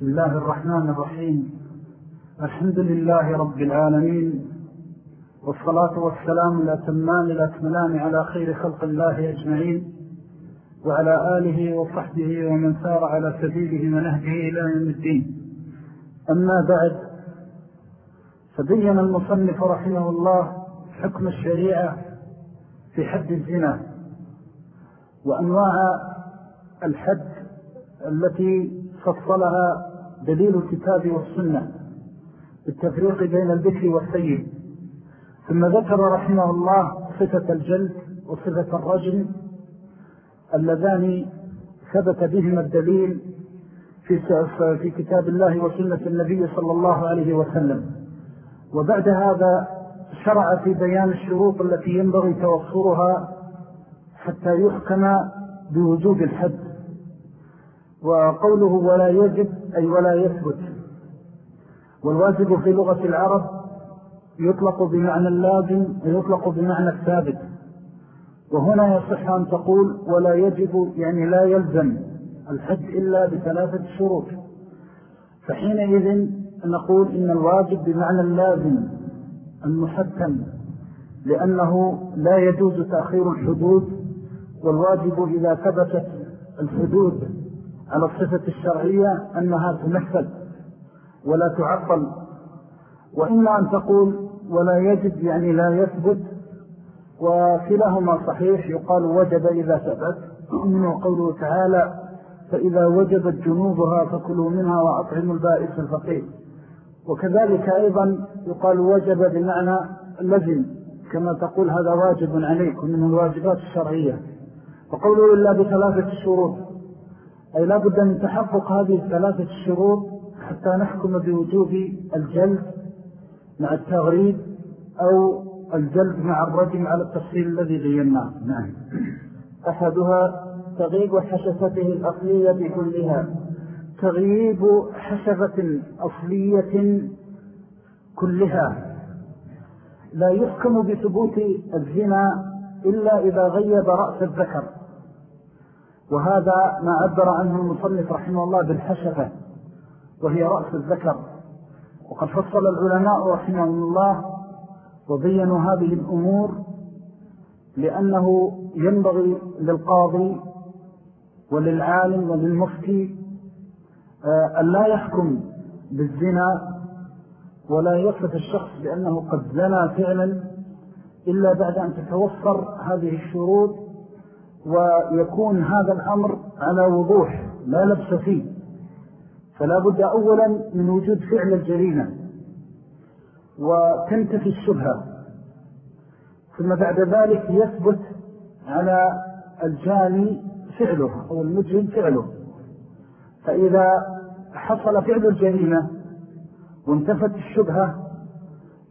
بسم الله الرحمن الرحيم. الحمد لله رب العالمين. والصلاة والسلام الأتمان الأكملان على خير خلق الله أجمعين وعلى آله وصحبه ومن سار على سبيله ونهجه إلى يوم الدين. أما بعد فبين المصنف رحمه الله حكم الشريعة في حد الزنا وأنواع الحد التي فصلها دليل الكتاب والسنة بالتفريق بين الذكر والسيد. ثم ذكر رحمه الله صفة الجلد وصفة الرجل اللذان ثبت بهما الدليل في في كتاب الله وسنة النبي صلى الله عليه وسلم. وبعد هذا شرع في بيان الشروط التي ينبغي توفرها حتى يحكم بوجود الحد. وقوله ولا يجب أي ولا يثبت. والواجب في لغة العرب يطلق بمعنى اللازم ويطلق بمعنى الثابت. وهنا يصح أن تقول ولا يجب يعني لا يلزم الحد إلا بثلاثة شروط. فحينئذ نقول إن الواجب بمعنى اللازم المحكم لأنه لا يجوز تأخير الحدود والواجب إذا ثبتت الحدود على الصفة الشرعية أنها تمثل ولا تعطل وإما أن تقول ولا يجب يعني لا يثبت وكلاهما صحيح يقال وجب إذا ثبت. منه قوله تعالى فإذا وجبت جنوبها فكلوا منها وأطعموا البائس الفقير. وكذلك أيضا يقال وجب بمعنى لزم كما تقول هذا واجب عليكم من الواجبات الشرعية. وقوله إلا بثلاثة شروط. أي لا بد من تحقق هذه الثلاثة الشروط حتى نحكم بوجوب الجلد مع التغريب أو الجلد مع الرجم على التفصيل الذي بيناه. نعم. أحدها تغيب حشفته الأصلية كلها تغييب حشفة أصلية كلها. لا يحكم بثبوت الزنا إلا إذا غيب رأس الذكر. وهذا ما عبر عنه المصنف رحمه الله بالحشفة وهي رأس الذكر. وقد فصل العلماء رحمه الله وبينوا هذه الأمور لأنه ينبغي للقاضي وللعالم وللمفتي آه، أن لا يحكم بالزنا ولا يصف الشخص بأنه قد زنى فعلا إلا بعد أن تتوفر هذه الشروط ويكون هذا الأمر على وضوح لا لبس فيه. فلا بد أولا من وجود فعل الجريمة وتنتفي الشبهة. ثم بعد ذلك يثبت على الجاني فعله أو المجرم فعله. فإذا حصل فعل الجريمة وانتفت الشبهة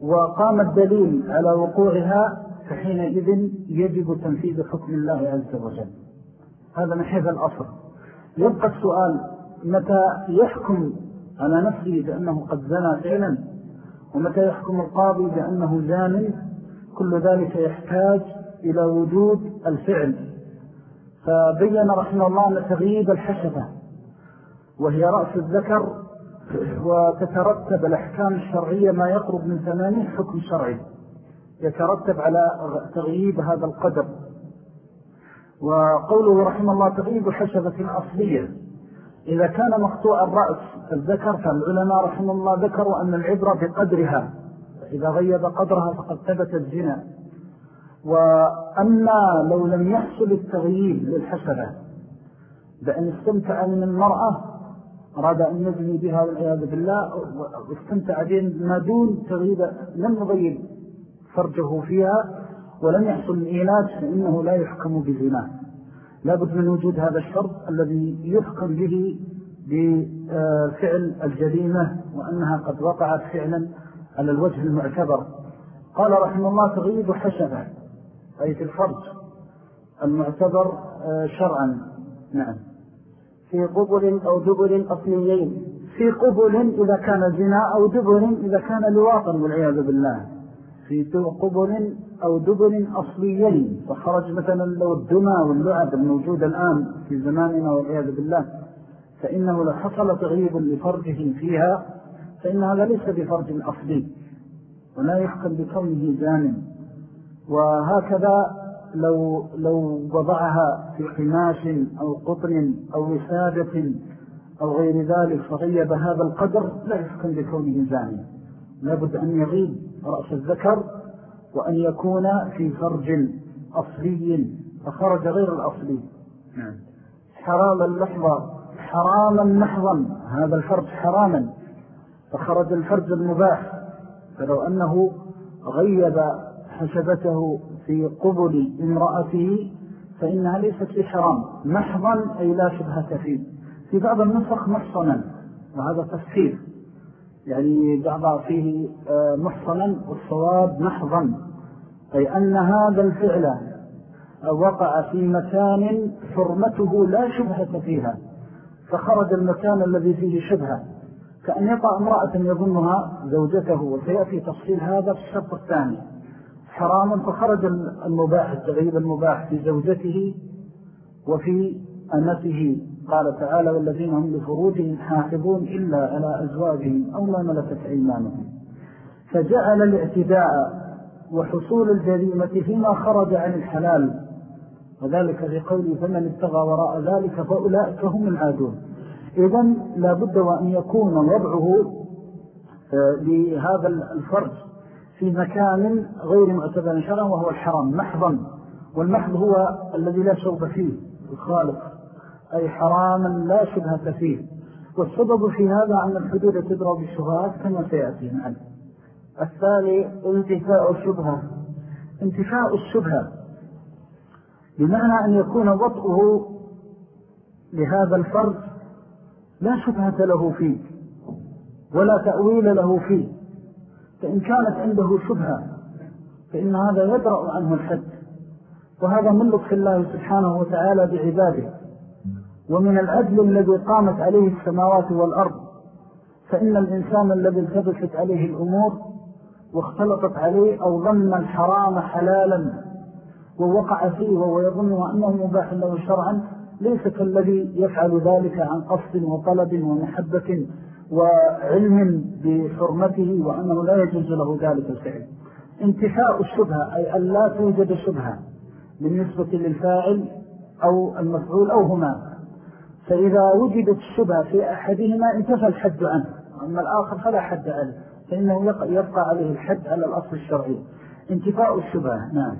وقام الدليل على وقوعها فحينئذ يجب تنفيذ حكم الله عز وجل. هذا من حيث الأصل. يبقى السؤال متى يحكم على نفسه بأنه قد زنى فعلا ومتى يحكم القاضي بأنه زان كل ذلك يحتاج إلى وجود الفعل. فبين رحمه الله أن تغييب الحشفة وهي رأس الذكر وتترتب الأحكام الشرعية ما يقرب من ثمانين حكم شرعي. يترتب على تغييب هذا القدر. وقوله رحمه الله تغييب حشفة أصلية إذا كان مقطوع الرأس الذكر فالعلماء رحمه الله ذكروا أن العبرة بقدرها. إذا غيب قدرها فقد ثبت الزنا. وأما لو لم يحصل التغييب للحشفة بأن استمتع من المرأة أراد أن يزني بها والعياذ بالله واستمتع ما دون تغييب لم يغيب فرجه فيها ولم يحصل الإيلاد فإنه لا يحكم بزنا. لابد من وجود هذا الشرط الذي يحكم به بفعل الجريمة وأنها قد وقعت فعلا على الوجه المعتبر. قال رحمه الله تغيب حشبة أي في الفرج المعتبر آه، شرعا. نعم. في قبل أو دبل أصليين. في قبل إذا كان زنا أو دبل إذا كان لواطا والعياذ بالله. في قبل أو دبل أصليين. فخرج مثلا لو الدمى واللعب الموجودة الآن في زماننا والعياذ بالله فإنه لو حصل تغييب لفرجه فيها فإن هذا ليس بفرج أصلي ولا يحكم بكونه زان وهكذا لو, لو وضعها في قماش أو قطن أو وسادة أو غير ذلك فغيب هذا القدر لا يحكم بكونه زاني لابد أن يغيب. رأس الذكر وأن يكون في فرج أصلي فخرج غير الأصلي. نعم. حراما محضا حراما محضا هذا الفرج حراما فخرج الفرج المباح. فلو أنه غيب حسبته في قبل امرأته فإنها ليست بحرام محضا أي لا شبهة فيه. في بعض النسخ محصنا وهذا تفسير. يعني بعض فيه آه، محصنا والصواب محضا أي أن هذا الفعل وقع في مكان حرمته لا شبهة فيها فخرج المكان الذي فيه شبهة. كأن يطع امرأة يظنها زوجته وسيأتي تفصيل هذا في الشرط الثاني. حراما فخرج المباح التغيب المباح في زوجته وفي أمته. قال تعالى والذين هم لفروجهم حافظون إلا على أزواجهم أو ما ملكت أيمانهم. فجعل الاعتداء وحصول الجريمة فيما خرج عن الحلال وذلك في قوله فمن ابتغى وراء ذلك فأولئك هم العادون. إذن لابد وأن يكون وضعه آه، لهذا الفرج في مكان غير معتبر شرعا وهو الحرام محضا. والمحض هو الذي لا شوب فيه الخالق. أي حراما لا شبهة فيه والسبب في هذا أن الحدود تدرى بالشبهات كما سيأتي معنا. الثاني انتفاء الشبهة. انتفاء الشبهة. بمعنى أن يكون وطئه لهذا الفرد لا شبهة له فيه ولا تأويل له فيه. فإن كانت عنده شبهة فإن هذا يدرأ عنه الحد. وهذا من لطف الله سبحانه وتعالى بعباده. ومن العدل الذي قامت عليه السماوات والأرض فإن الإنسان الذي التبست عليه الأمور واختلطت عليه أو ظن الحرام حلالا ووقع فيه وهو يظن أنه مباح له شرعا ليس كالذي يفعل ذلك عن قصد وطلب ومحبة وعلم بحرمته وأنه لا يجوز له ذلك الفعل انتفاء الشبهة أي أن لا توجد شبهة بالنسبة للفاعل أو المفعول أو هما. فإذا وجدت الشبهة في أحدهما انتفى الحد عنه أما الآخر فلا حد عليه فإنه يبقى عليه الحد على الأصل الشرعي. انتفاء الشبهة نعم.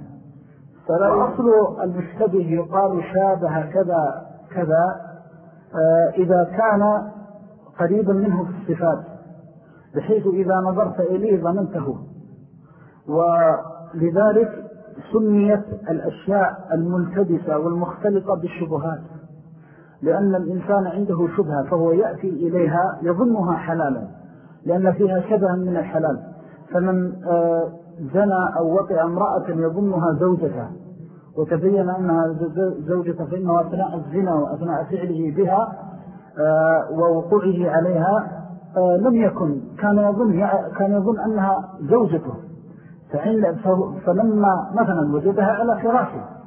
فلا أصل المشتبه يقال شابه كذا كذا آه، إذا كان قريبا منه في الصفات بحيث إذا نظرت إليه ظننته. ولذلك سميت الأشياء الملتبسة والمختلطة بالشبهات. لأن الإنسان عنده شبهة فهو يأتي إليها يظنها حلالا لأن فيها شبها من الحلال. فمن آه، زنى أو وطع امرأة يظنها زوجته وتبين أنها زوجته فإنه أثناء الزنا وأثناء فعله بها آه، ووقوعه عليها آه، لم يكن كان يظن, كان يظن أنها زوجته. فلما مثلا وجدها على فراشه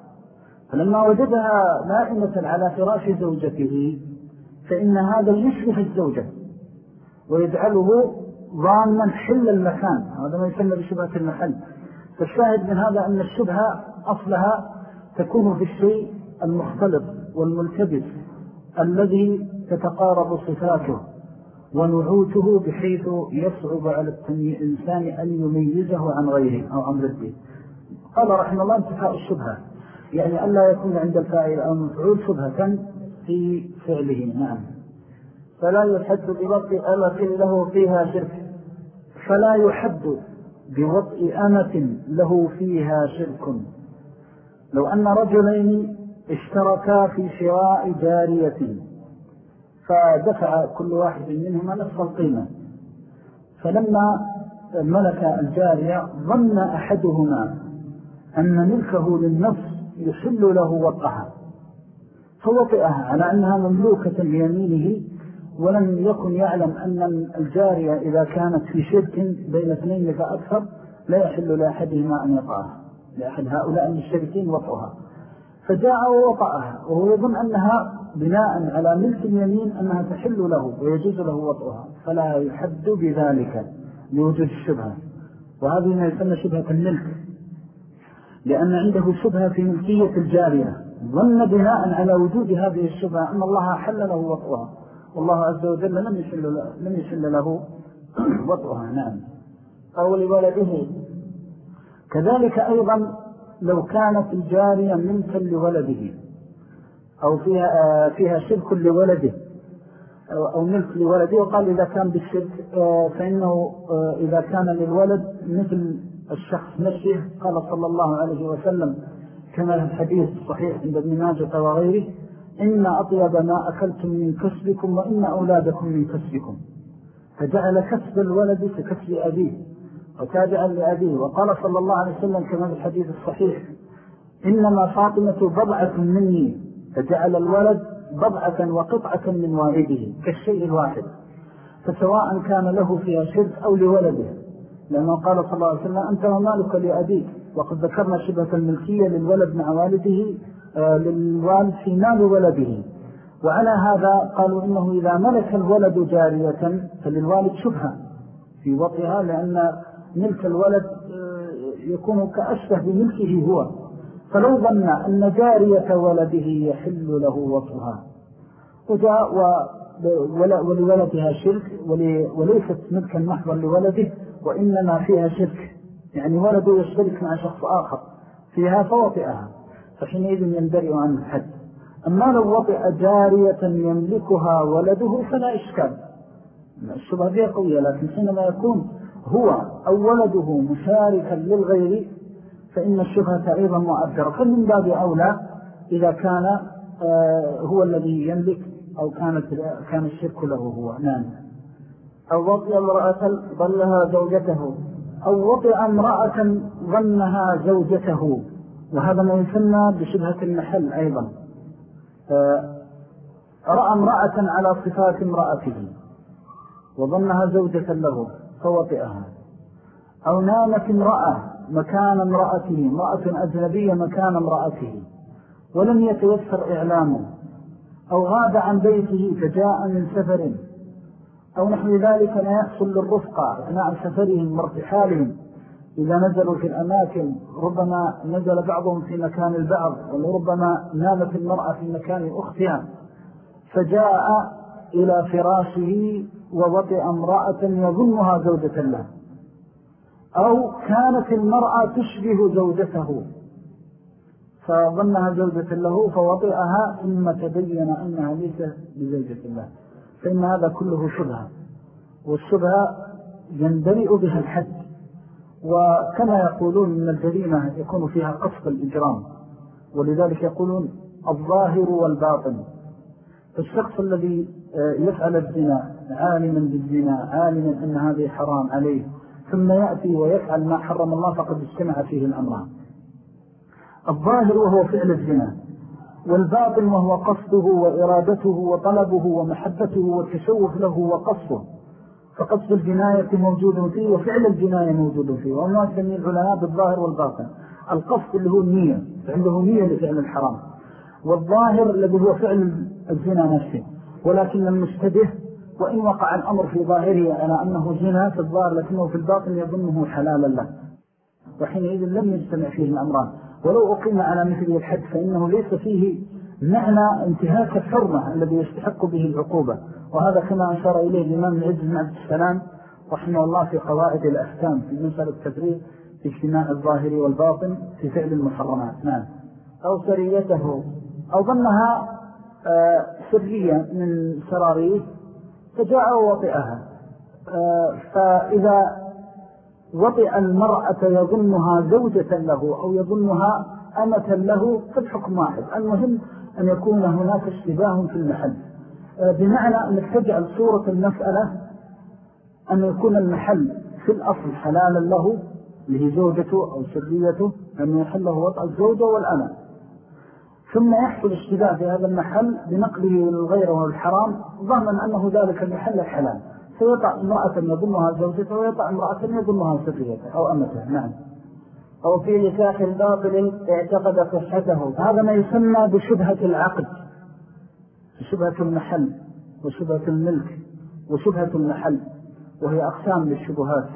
فلما وجدها نائمة على فراش زوجته فإن هذا يشبه الزوجة ويجعله ظانا حل المكان هذا ما يسمى بشبهة المحل. فالشاهد من هذا أن الشبهة أصلها تكون في الشيء المختلط والملتبس الذي تتقارب صفاته ونعوته بحيث يصعب على الإنسان أن يميزه عن غيره أو عن ضده. قال رحمه الله انتفاء الشبهة. يعني ألا يكون عند الفاعل أو مفعول شبهة في فعله نعم. فلا يحد بوطء أمة له فيها شرك. فلا يحد بوطء أمة له فيها شرك. لو أن رجلين اشتركا في شراء جارية فدفع كل واحد منهما نصف القيمة. فلما ملك الجارية ظن أحدهما أن ملكه للنصف يحل له وطئها فوطئها على أنها مملوكة بيمينه ولم يكن يعلم أن الجارية إذا كانت في شرك بين اثنين فأكثر لا يحل لأحدهما أن يطعها لأحد هؤلاء الشركين وطئها. فجاء ووطأها وهو يظن أنها بناء على ملك اليمين أنها تحل له ويجوز له وطئها. فلا يحد بذلك لوجود الشبهة. وهذه ما يسمى شبهة الملك. لأن عنده شبهة في ملكية الجارية. ظن بناء على وجود هذه الشبهة أن الله حل له وطئها. والله عز وجل لم يشل له, لم يشل له وطئها. نعم. أو لولده كذلك أيضا لو كانت الجارية ملكا لولده أو فيها, فيها شرك لولده أو ملك لولده وقال إذا كان بالشرك فإنه إذا كان للولد مثل الشخص نفسه قال صلى الله عليه وسلم كما الحديث الصحيح عند ابن ماجة وغيره إن أطيب ما أكلتم من كسبكم وإن أولادكم من كسبكم. فجعل كسب الولد ككسب أبيه وتابعا لأبيه وقال صلى الله عليه وسلم كما في الحديث الصحيح إنما فاطمة بضعة مني. فجعل الولد بضعة وقطعة من والده كالشيء الواحد فسواء كان له فيها شرك أو لولده. لأنه قال صلى الله عليه وسلم أنت ومالك لأبيك. وقد ذكرنا شبهة الملكية للولد مع والده آه، للوالد في مال ولده. وعلى هذا قالوا إنه إذا ملك الولد جارية فللوالد شبهة في وطئها لأن ملك الولد آه، يكون كأشبه بملكه هو. فلو ظن أن جارية ولده يحل له وطئها وجاء ولولدها شرك وليست ملكا محضا لولده. وإنما فيها شرك. يعني ولده يشترك مع شخص آخر. فيها فوطئها فحينئذ يندرئ عن الحد أما لو وطئ جارية يملكها ولده فلا إشكال. الشبهة فيها قوية لكن حينما يكون هو أو ولده مشاركا للغير فإن الشبهة أيضا مؤثرة. فمن باب أولى إذا كان آه، هو الذي يملك أو كانت كان الشرك له هو. نعم. أو وطئ امرأة ظنها زوجته. أو وطئ امرأة ظنها زوجته. وهذا ما يسمى بشبهة المحل أيضا. آه، رأى امرأة على صفات امرأته وظنها زوجة له فوطئها. أو نامت امرأة مكان امرأته امرأة أجنبية مكان امرأته ولم يتيسر إعلامه. أو غاب عن بيته فجاء من سفر أو نحن ذلك لا يحصل للرفقة أثناء سفرهم وارتحالهم إذا نزلوا في الأماكن ربما نزل بعضهم في مكان البعض ولربما نامت المرأة في مكان أختها فجاء إلى فراشه ووطئ امرأة يظنها زوجة له. أو كانت المرأة تشبه زوجته فظنها زوجة له فوطئها ثم تبين أنها ليس بزوجة الله فإن هذا كله شبهة والشبهة يندرئ بها الحد. وكما يقولون من الجريمة يكون فيها قصد الإجرام ولذلك يقولون الظاهر والباطن. فالشخص الذي يفعل الزنا عالما بالزنا عالما أن هذه حرام عليه ثم يأتي ويفعل ما حرم الله فقد اجتمع فيه الأمران. الظاهر وهو فعل الزنا. والباطن وهو قصده وإرادته وطلبه ومحبته والتشوف له وقصده. فقصد الجناية موجود فيه وفعل الجناية موجود فيه. وما سمي العلماء بالظاهر والباطن. القصد اللي هو النية عنده نية لفعل الحرام. والظاهر الذي هو فعل الزنا نفسه. ولكن المشتبه وإن وقع الأمر في ظاهره على أنه زنا في الظاهر لكنه في الباطن يظنه حلالا له. وحينئذ لم يجتمع فيه الأمران. ولو أقيم على مثل الحد فإنه ليس فيه معنى انتهاك الحرمة الذي يستحق به العقوبة. وهذا كما أشار إليه الإمام العز بن عبد السلام رحمه الله في قواعد الأحكام في مسألة التفريق في اجتماع الظاهر والباطن في فعل المحرمات. نعم. أو سريته. أو ظنها آه، سرية من سراريه فجاء ووطئها. آه، فإذا وطئ المرأة يظنها زوجة له أو يظنها أمة له فالحكم واحد. المهم أن يكون هناك اشتباه في المحل. آه، بمعنى أنك تجعل صورة المسألة أن يكون المحل في الأصل حلالا له اللي زوجته أو سريته أن يحله وطأ الزوجة والأمة. ثم يحصل اشتباه في هذا المحل بنقله للغير والحرام ظهما أنه ذلك المحل الحلال. فيطع امرأة يظنها زوجته ويطع امرأة يظنها سريته أو أمته نعم. أو في نكاح باطل اعتقد صحته. هذا ما يسمى بشبهة العقد شبهة المحل وشبهة الملك وشبهة المحل وهي أقسام للشبهات.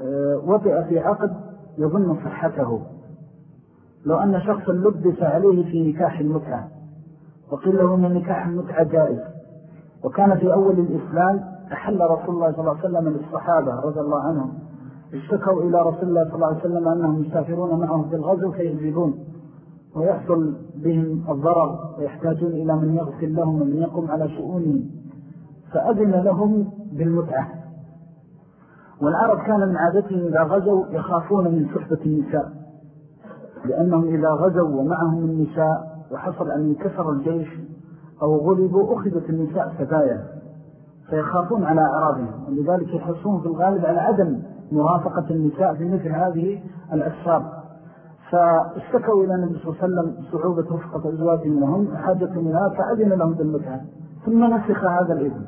آه، وطئ في عقد يظن صحته. لو أن شخصا لبس عليه في نكاح المتعة وقيل له أن نكاح المتعة جائز. وكان في أول الإسلام أحل رسول الله صلى الله عليه وسلم للصحابة رضي الله عنهم. اشتكوا إلى رسول الله صلى الله عليه وسلم أنهم يسافرون معهم في الغزو فيجذبون ويحصل بهم الضرر ويحتاجون إلى من يغسل لهم ومن يقوم على شؤونهم. فأذن لهم بالمتعة. والعرب كان من عادتهم إذا غزوا يخافون من صحبة النساء لأنهم إذا غزوا ومعهم النساء وحصل أن ينكسر الجيش أو غلبوا أخذت النساء سبايا فيخافون على أعراضهم. ولذلك يحصون في الغالب على عدم مرافقة النساء في مثل هذه الأسفار فاشتكوا إلى النبي صلى الله عليه وسلم صعوبة رفقة أزواجهم لهم حاجة منها فأذن لهم بالمتعة. ثم نسخ هذا الإذن.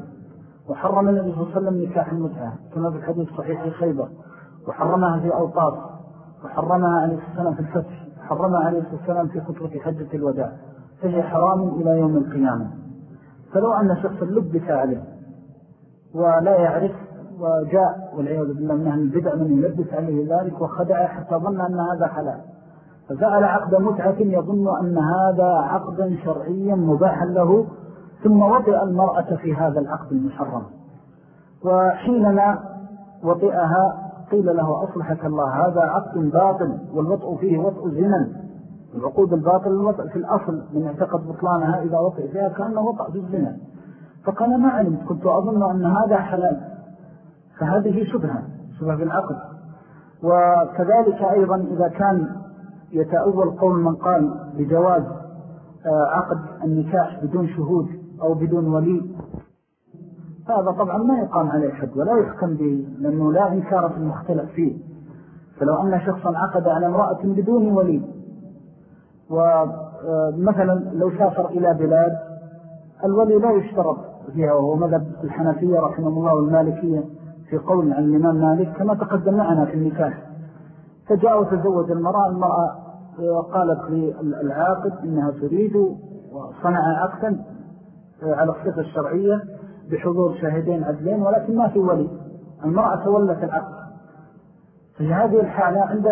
وحرم النبي صلى الله عليه وسلم نكاح المتعة. كما في الحديث الصحيح في خيبر. وحرمها في أوطاس. وحرمها عليه السلام في الفتح. وحرمها عليه السلام في خطوة حجة الوداع. فهي حرام إلى يوم القيامة. فلو أن شخصا لبس عليه ولا يعرف وجاء والعياذ بالله من أهل البدع من يلبس عليه ذلك وخدع حتى ظن أن هذا حلال. ففعل عقد متعة يظن أن هذا عقدا شرعيا مباحا له ثم وطئ المرأة في هذا العقد المحرم. وحينما وطئها قيل له أصلحك الله هذا عقد باطل والوطء فيه وطء زنا. العقود الباطل الوطء في الأصل من اعتقد بطلانها إذا وطئ فيها كأنه وطأ في الزنا. فقال ما علمت كنت أظن أن هذا حلال. فهذه شبهة شبهة في العقد وكذلك أيضا إذا كان يتأول قول من قال بجواز آه، عقد النكاح بدون شهود أو بدون ولي هذا طبعا ما يقام عليه حد ولا يحكم به لأنه لا إنكار في المختلف فيه. فلو أن شخصا عقد على امرأة بدون ولي ومثلا لو سافر إلى بلاد الولي لا يشترط فيها وهو مذهب الحنفية رحمه الله والمالكية في قول عن الإمام مالك كما تقدم معنا في النكاح. فجاء وتزوج المرأة المرأة قالت للعاقد إنها تريد وصنع عقدا على الصفة الشرعية بحضور شاهدين عدلين ولكن ما في ولي. المرأة تولت العقد. في هذه الحالة عند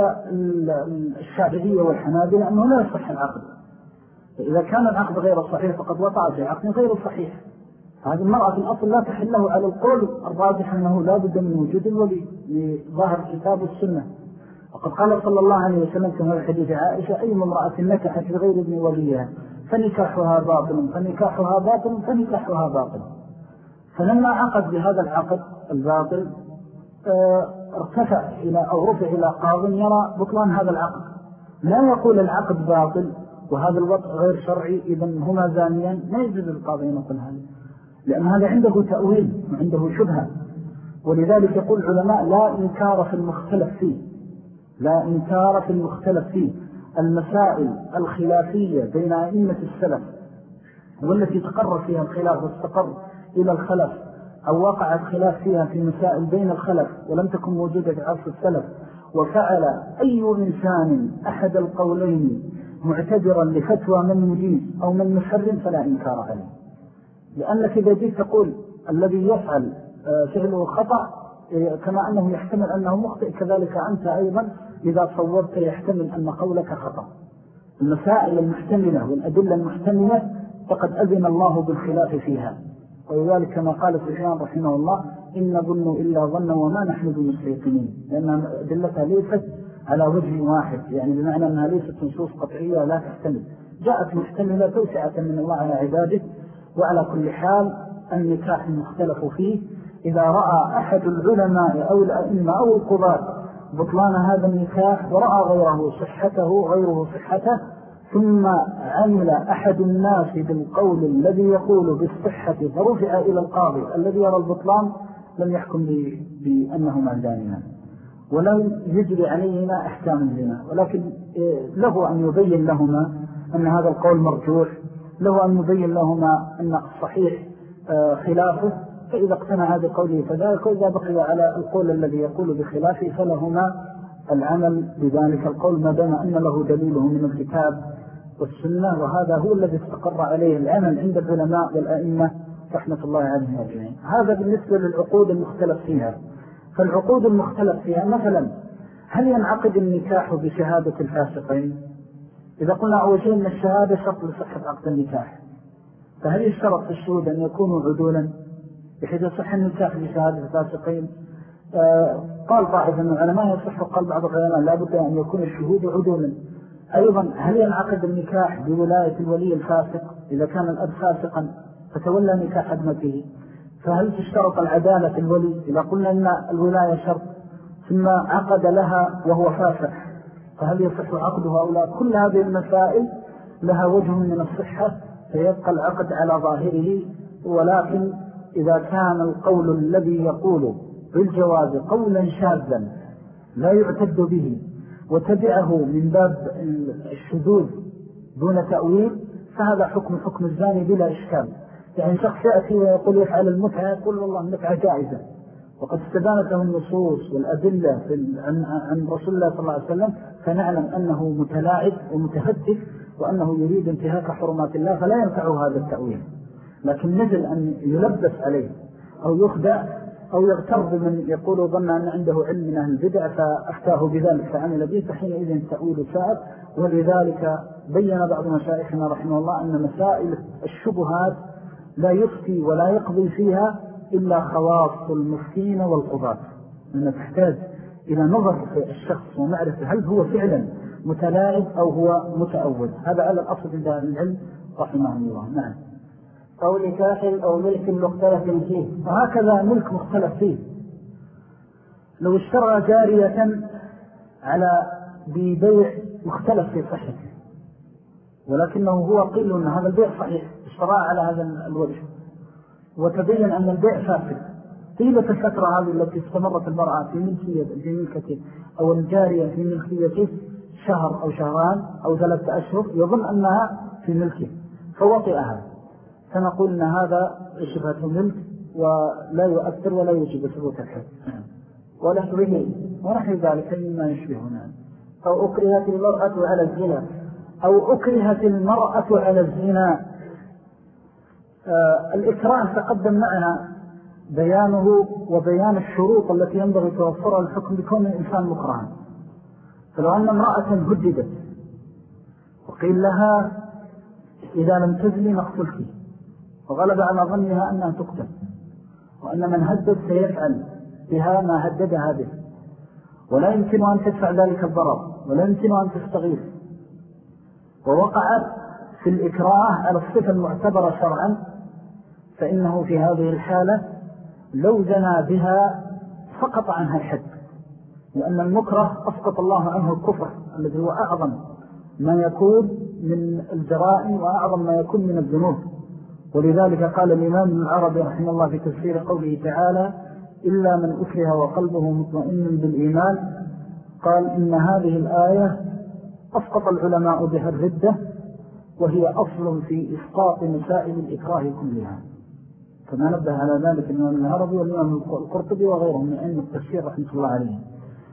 الشافعية والحنابلة أنه لا يصح العقد. إذا كان العقد غير صحيح فقد وقع في عقد غير صحيح. هذه المرأة في الأصل لا تحل له على القول الراجح أنه لا بد من وجود الولي لظاهر الكتاب والسنة وقد قال صلى الله عليه وسلم كما في حديث عائشة أي امرأة نكحت بغير ابن وليها فنكاحها باطل فنكاحها باطل فنكاحها باطل. فلما عقد بهذا العقد الباطل آه، ارتفع إلى أو رفع إلى قاض يرى بطلان هذا العقد. لا يقول العقد باطل وهذا الوضع غير شرعي إذن هما زانيان ما يجوز القاضي يقول هذا. لأن هذا عنده تأويل وعنده شبهة. ولذلك يقول العلماء لا إنكار في المختلف فيه. لا إنكار في المختلف فيه. المسائل الخلافية بين أئمة السلف والتي تقرر فيها الخلاف واستقر إلى الخلف أو وقع الخلاف فيها في مسائل بين الخلف ولم تكن موجودة في عصر السلف. وفعل أي إنسان أحد القولين معتبرا لفتوى من يجيز أو من محرم فلا إنكار عليه. لأنك إذا جيت تقول الذي يفعل آه، فعله خطأ إيه، كما أنه يحتمل أنه مخطئ كذلك أنت أيضا إذا صورت يحتمل أن قولك خطأ. المسائل المحتملة والأدلة المحتملة فقد أذن الله بالخلاف فيها. ولذلك كما قال سفيان رحمه الله إن ظن إلا ظن وما نحن بمسيقين لأن أدلتها ليست على وجه واحد يعني بمعنى أنها ليست نصوص قطعية لا تحتمل. جاءت محتملة توسعة من الله على عباده وعلى كل حال النكاح المختلف فيه. إذا رأى أحد العلماء أو الأئمة أو القضاء بطلان هذا النكاح ورأى غيره صحته غيره صحته ثم عمل أحد الناس بالقول الذي يقول بالصحة فرفع إلى القاضي. الذي يرى البطلان لم يحكم بأنهما دانيان ولم يجري عليهما أحكام الزنا. ولكن إيه، له أن يبين لهما أن هذا القول مرجوح. له أن يبين لهما أن الصحيح آه، خلافه. فإذا اقتنع بقوله فذلك وإذا بقي على القول الذي يقول بخلافه فلهما العمل بذلك القول ما دام أن له دليله من الكتاب والسنة وهذا هو الذي استقر عليه العمل عند العلماء والأئمة رحمة الله عليهم أجمعين. هذا بالنسبة للعقود المختلف فيها. فالعقود المختلف فيها مثلا هل ينعقد النكاح بشهادة الفاسقين؟ إذا قلنا أول شيء أن الشهادة شرط لصحة عقد النكاح. فهل يشترط في الشهود أن يكونوا عدولا؟ بحيث يصح النكاح بشهادة الفاسقين؟ آه قال طائفة من العلماء يصح وقال بعض العلماء لابد أن يكون الشهود عدولا. أيضا هل ينعقد النكاح بولاية الولي الفاسق؟ إذا كان الأب فاسقا فتولى نكاح ابنته. فهل تشترط العدالة الولي؟ إذا قلنا أن الولاية شرط ثم عقد لها وهو فاسق فهل يصح عقدها أو لا كل هذه المسائل لها وجه من الصحة فيبقى العقد على ظاهره. ولكن إذا كان القول الذي يقول بالجواز قولا شاذا لا يعتد به. وتبعه من باب الشذوذ دون تأويل فهذا حكم حكم الزاني بلا إشكال. يعني شخص يأتي ويقول يفعل المتعة يقول والله المتعة جائزة. وقد استبانت له النصوص والأدلة عن, عن رسول الله صلى الله عليه وسلم فنعلم أنه متلاعب ومتهدف وأنه يريد انتهاك حرمات الله فلا ينفع هذا التأويل. لكن نزل أن يلبس عليه أو يخدع أو يغتر بمن يقول ظن أن عنده علم من أهل البدع فأفتاه بذلك. فعمل به فحينئذ التأويل سائر ولذلك بين بعض مشايخنا رحمه الله أن مسائل الشبهات لا يفتي ولا يقضي فيها إلا خواص المفتين والقضاة. لأنه تحتاج إلى نظر في الشخص ومعرفة هل هو فعلا متلاعب أو هو متأول. هذا على الأصل عند العلم رحمه الله. نعم. أو نكاح أو ملك مختلف فيه. وهكذا ملك مختلف فيه. لو اشترى جارية على ببيع مختلف في صحته ولكنه هو قيل أن هذا البيع صحيح اشتراه على هذا الوجه وتبين أن البيع فاسد. طيلة الفترة هذه التي استمرت المرأة في ملكية في ملكته أو الجارية في ملكيته شهر أو شهران أو ثلاثة أشهر يظن أنها في ملكه فوطئها. فنقول أن هذا شبهة ملك ولا يؤثر ولا يجب ثبوت الحد ونحوه ونحو ذلك مما يشبهنا. أو أكرهت المرأة على الزنا. أو أكرهت المرأة على الزنا. آه الإكراه تقدم معنا بيانه وبيان الشروط التي ينبغي توفرها الحكم بكون الإنسان مكرها. فلو أن امرأة هددت وقيل لها إذا لم تزلي نقتلك. وغلب على ظنها أنها تقتل. وأن من هدد سيفعل بها ما هددها به. ولا يمكن أن تدفع ذلك الضرر ولا يمكن أن تستغيث. ووقعت في الإكراه على الصفة المعتبرة شرعا فإنه في هذه الحالة لو زنى بها سقط عنها الحد. لأن المكره أسقط الله عنه الكفر الذي هو أعظم ما يكون من الجرائم وأعظم ما يكون من الذنوب. ولذلك قال الإمام العربي رحمه الله في تفسير قوله تعالى إلا من أكره وقلبه مطمئن بالإيمان. قال إن هذه الآية أسقط العلماء بها الردة وهي أصل في إسقاط مسائل الإكراه كلها. كما نبه على ذلك الإمام العربي والإمام القرطبي وغيرهم من علم التفسير رحمة الله عليه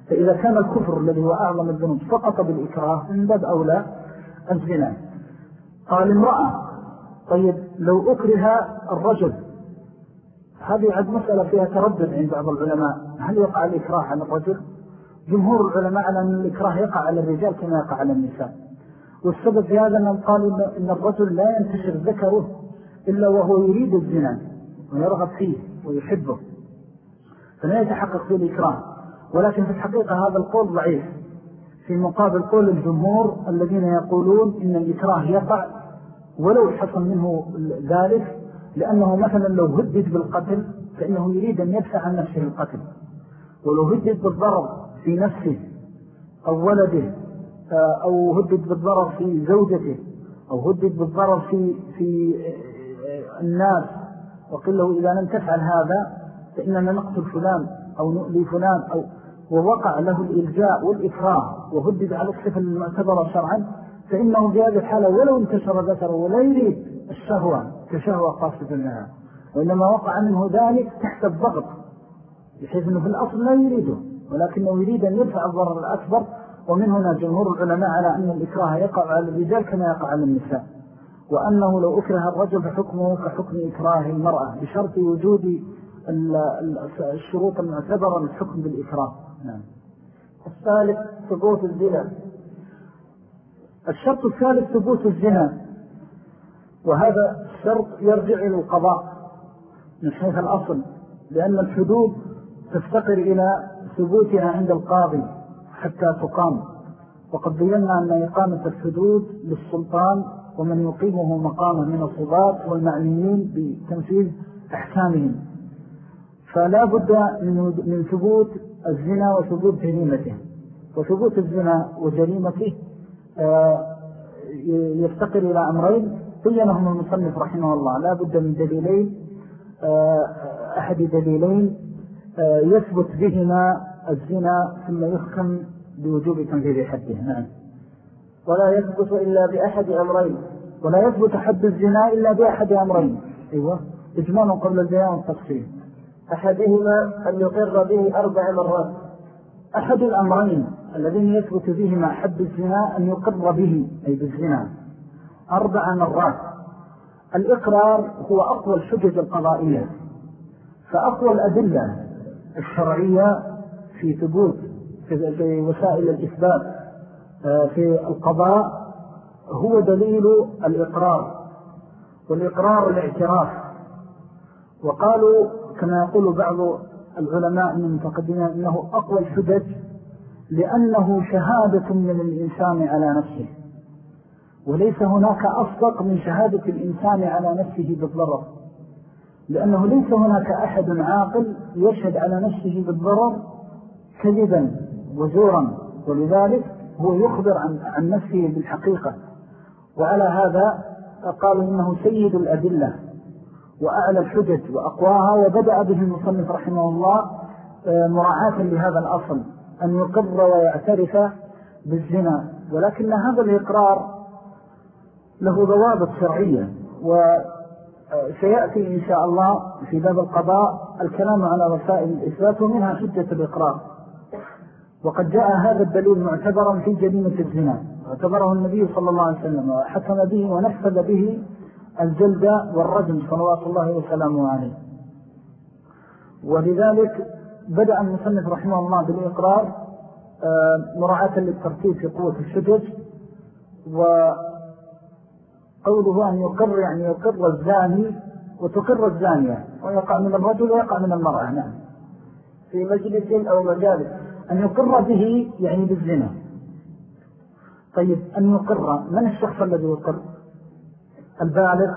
فإذا كان الكفر الذي هو أعظم الذنوب فقط بالإكراه من باب أولى الزنا. قال امرأة طيب لو أكره الرجل. هذه عد مسألة فيها تردد عند بعض العلماء. هل يقع الإكراه على الرجل؟ جمهور العلماء على أن الإكراه يقع على الرجال كما يقع على النساء. والسبب في هذا أنهم قالوا إن الرجل لا ينتشر ذكره إلا وهو يريد الزنا ويرغب فيه ويحبه. فلا يتحقق فيه الإكراه. ولكن في الحقيقة هذا القول ضعيف. في مقابل قول الجمهور الذين يقولون إن الإكراه يقع ولو حصل منه ذلك لأنه مثلا لو هدد بالقتل فإنه يريد أن يدفع عن نفسه القتل ولو هدد بالضرر في نفسه أو ولده آه، أو هدد بالضرر في زوجته أو هدد بالضرر في, في آه، الناس وقل له إذا لم تفعل هذا فإننا نقتل فلان أو نؤذي فلان أو ووقع له الإلجاء والإكراه وهدد على الصفة المعتبرة شرعا فإنه في هذه الحالة ولو انتشر ذكره ولا يريد الشهوة كشهوة قاصة لها. وإنما وقع منه ذلك تحت الضغط بحيث أنه في الأصل لا يريده ولكنه يريد أن يدفع الضرر الأكبر. ومن هنا جمهور العلماء على أن الإكراه يقع على الرجال كما يقع على النساء. وأنه لو أكره الرجل فحكمه كحكم إكراه المرأة بشرط وجود الشروط المعتبرة للحكم بالإكراه. نعم. الثالث ثبوت الزنا. الشرط الثالث ثبوت الزنا وهذا الشرط يرجع إلى القضاء من حيث الأصل لأن الحدود تفتقر إلى ثبوتها عند القاضي حتى تقام. وقد بينا أن إقامة الحدود للسلطان ومن يقيمه مقامه من الصبات والمعنيين بتنفيذ أحكامهم. فلا بد من ثبوت الزنا وثبوت جريمته. وثبوت الزنا وجريمته يفتقر إلى أمرين. بينهم المصنف رحمه الله لا بد من دليلين آه، أحد دليلين آه، يثبت بهما الزنا ثم يحكم بوجوب تنفيذ حده. نعم. ولا يثبت إلا بأحد أمرين. ولا يثبت حد الزنا إلا بأحد أمرين. أيوة. إجمالا قبل البيان والتفصيل. أحدهما أن يقر به أربع مرات. أحد الأمرين. الذين يثبت فيهما حد الزنا أن يقر به أي بالزنا. أربع مرات. الإقرار هو أقوى الحجج القضائية. فأقوى الأدلة الشرعية في ثبوت في وسائل الإثبات آه، في القضاء هو دليل الإقرار. والإقرار الاعتراف. وقالوا كما يقول بعض العلماء من المتقدمين أنه أقوى الحجج لأنه شهادة من الإنسان على نفسه. وليس هناك أصدق من شهادة الإنسان على نفسه بالضرر. لأنه ليس هناك أحد عاقل يشهد على نفسه بالضرر كذبا وزورا. ولذلك هو يخبر عن, عن نفسه بالحقيقة. وعلى هذا قالوا إنه سيد الأدلة وأعلى الحجج وأقواها. وبدأ به المصنف رحمه الله آه، مراعاة لهذا الأصل. أن يقر ويعترف بالزنا ولكن هذا الإقرار له ضوابط شرعية وسيأتي إن شاء الله في باب القضاء الكلام على وسائل الإثبات ومنها حجة الإقرار. وقد جاء هذا الدليل معتبرا في جريمة الزنا اعتبره النبي صلى الله عليه وسلم وحكم به ونفذ به الجلد والرجم صلوات الله وسلامه عليه. ولذلك بدأ المصنف رحمه الله بالإقرار آه، مراعاة للترتيب في قوة الشجج وقوله أن يقر يعني يقر الزاني وتقر الزانية ويقع من الرجل ويقع من المرأة نعم. في مجلس أو مجالس. أن يقر به يعني بالزنا. طيب أن يقر من الشخص الذي يقر؟ البالغ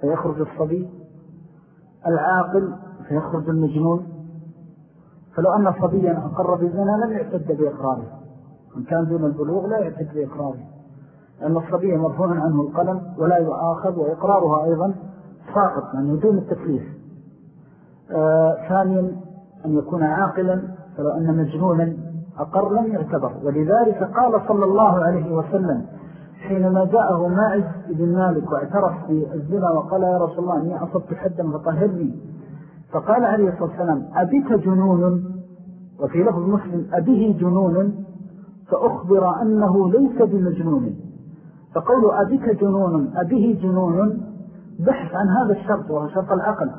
فيخرج الصبي العاقل فيخرج المجنون. فلو أن صبيا أقر بالزنا لم يعتد بإقراره. إن كان دون البلوغ لا يعتد بإقراره. لأن الصبي مرفوع عنه القلم ولا يؤاخذ وإقرارها أيضا ساقط من دون التكليف. آه ثانيا أن يكون عاقلا فلو أن مجنونا أقر لم يعتبر. ولذلك قال صلى الله عليه وسلم حينما جاءه ماعز بن مالك واعترف بالزنا وقال يا رسول الله أني أصبت حدا فطهرني. فقال عليه الصلاة والسلام أبك جنون؟ وفي لفظ مسلم أبه جنون؟ فأخبر أنه ليس بمجنون. فقول أبك جنون أبه جنون بحث عن هذا الشرط وهو شرط العقل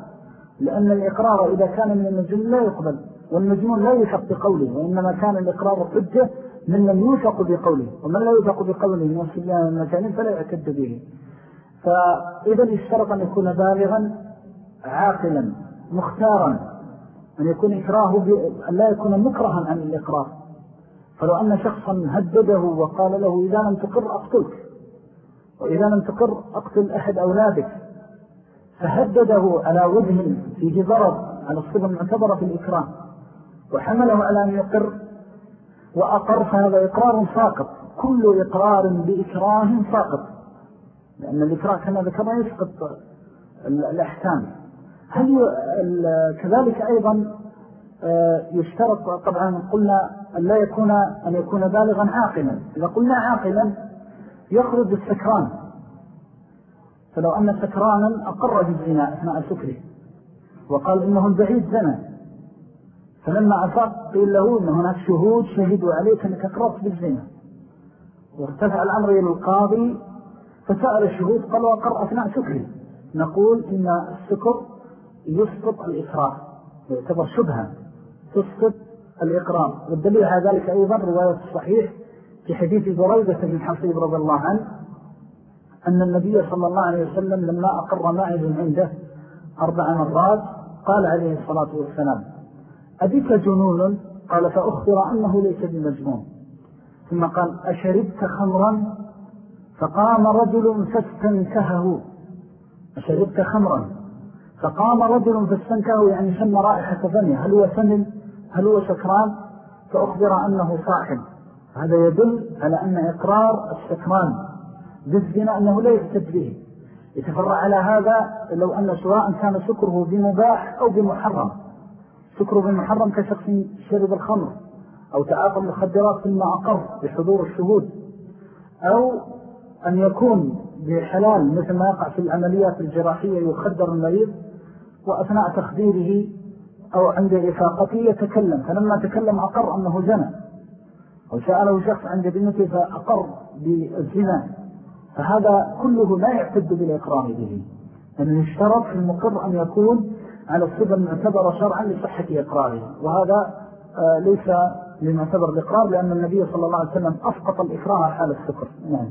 لأن الإقرار إذا كان من المجنون لا يقبل والمجنون لا يفق بقوله وإنما كان الإقرار حجة من لم يوثق بقوله ومن لا يوثق بقوله من السبيان المكانين فلا يعتد به. فإذا اشترط أن يكون بالغا عاقلا. مختارا أن يكون إكراه أن لا يكون مكرها عن الإقرار. فلو أن شخصا هدده وقال له إذا لم تقر أقتلك وإذا لم تقر أقتل أحد أولادك فهدده على وجه فيه ضرر على الصفة المعتبرة في الإكرام وحمله على أن يقر وأقر فهذا إقرار ساقط. كل إقرار بإكراه ساقط. لأن الإكراه كما ذكرنا يسقط الأحكام. هل كذلك أيضا آه، يشترط طبعا قلنا أن لا يكون أن يكون بالغا عاقلا. إذا قلنا عاقلا يخرج السكران. فلو أن سكرانا أقر بالزنا أثناء سكره وقال إنه البعيد زنا. فلما أفاق قيل له إن هناك شهود شهدوا عليك أنك أقررت بالزنا. وارتفع الأمر إلى القاضي فسأل الشهود قال وقر أثناء سكري نقول إن السكر يسقط الإكرار يعتبر شبهة تسقط الإقرار والدليل على ذلك أيضا رواية الصحيح في حديث بريدة بن حصيب رضي الله عنه أن النبي صلى الله عليه وسلم لما أقر ماعز عنده أربع مرات قال عليه الصلاة والسلام أبيك جنون؟ قال فأخبر أنه ليس بمجنون. ثم قال أشربت خمرا؟ فقام رجل فاستنكهه أشربت خمرا؟ فقام رجل فاستنكهه يعني شم رائحة فمه. هل هو سمن هل هو سكران فأخبر أنه صاحب. هذا يدل على أن إقرار السكران بالزنا أنه لا يحتج به. يتفرع على هذا لو أن سواء كان سكره بمباح أو بمحرم. سكره بمحرم كشخص شرب الخمر أو تعاطى المخدرات ثم أقر بحضور الشهود. أو أن يكون بحلال مثل ما يقع في العمليات الجراحية يخدر المريض وأثناء تخديره أو عند إفاقته يتكلم فلما تكلم أقر أنه زنى أو سأله شخص عند بنته فأقر بالزنا فهذا كله لا يعتد بالإقرار به. أنه يشترط في المقر أن يكون على الصفة المعتبرة شرعا لصحة إقراره. وهذا آه، ليس لمعتبر الإقرار لأن النبي صلى الله عليه وسلم أسقط الإقرار حال السكر نعم.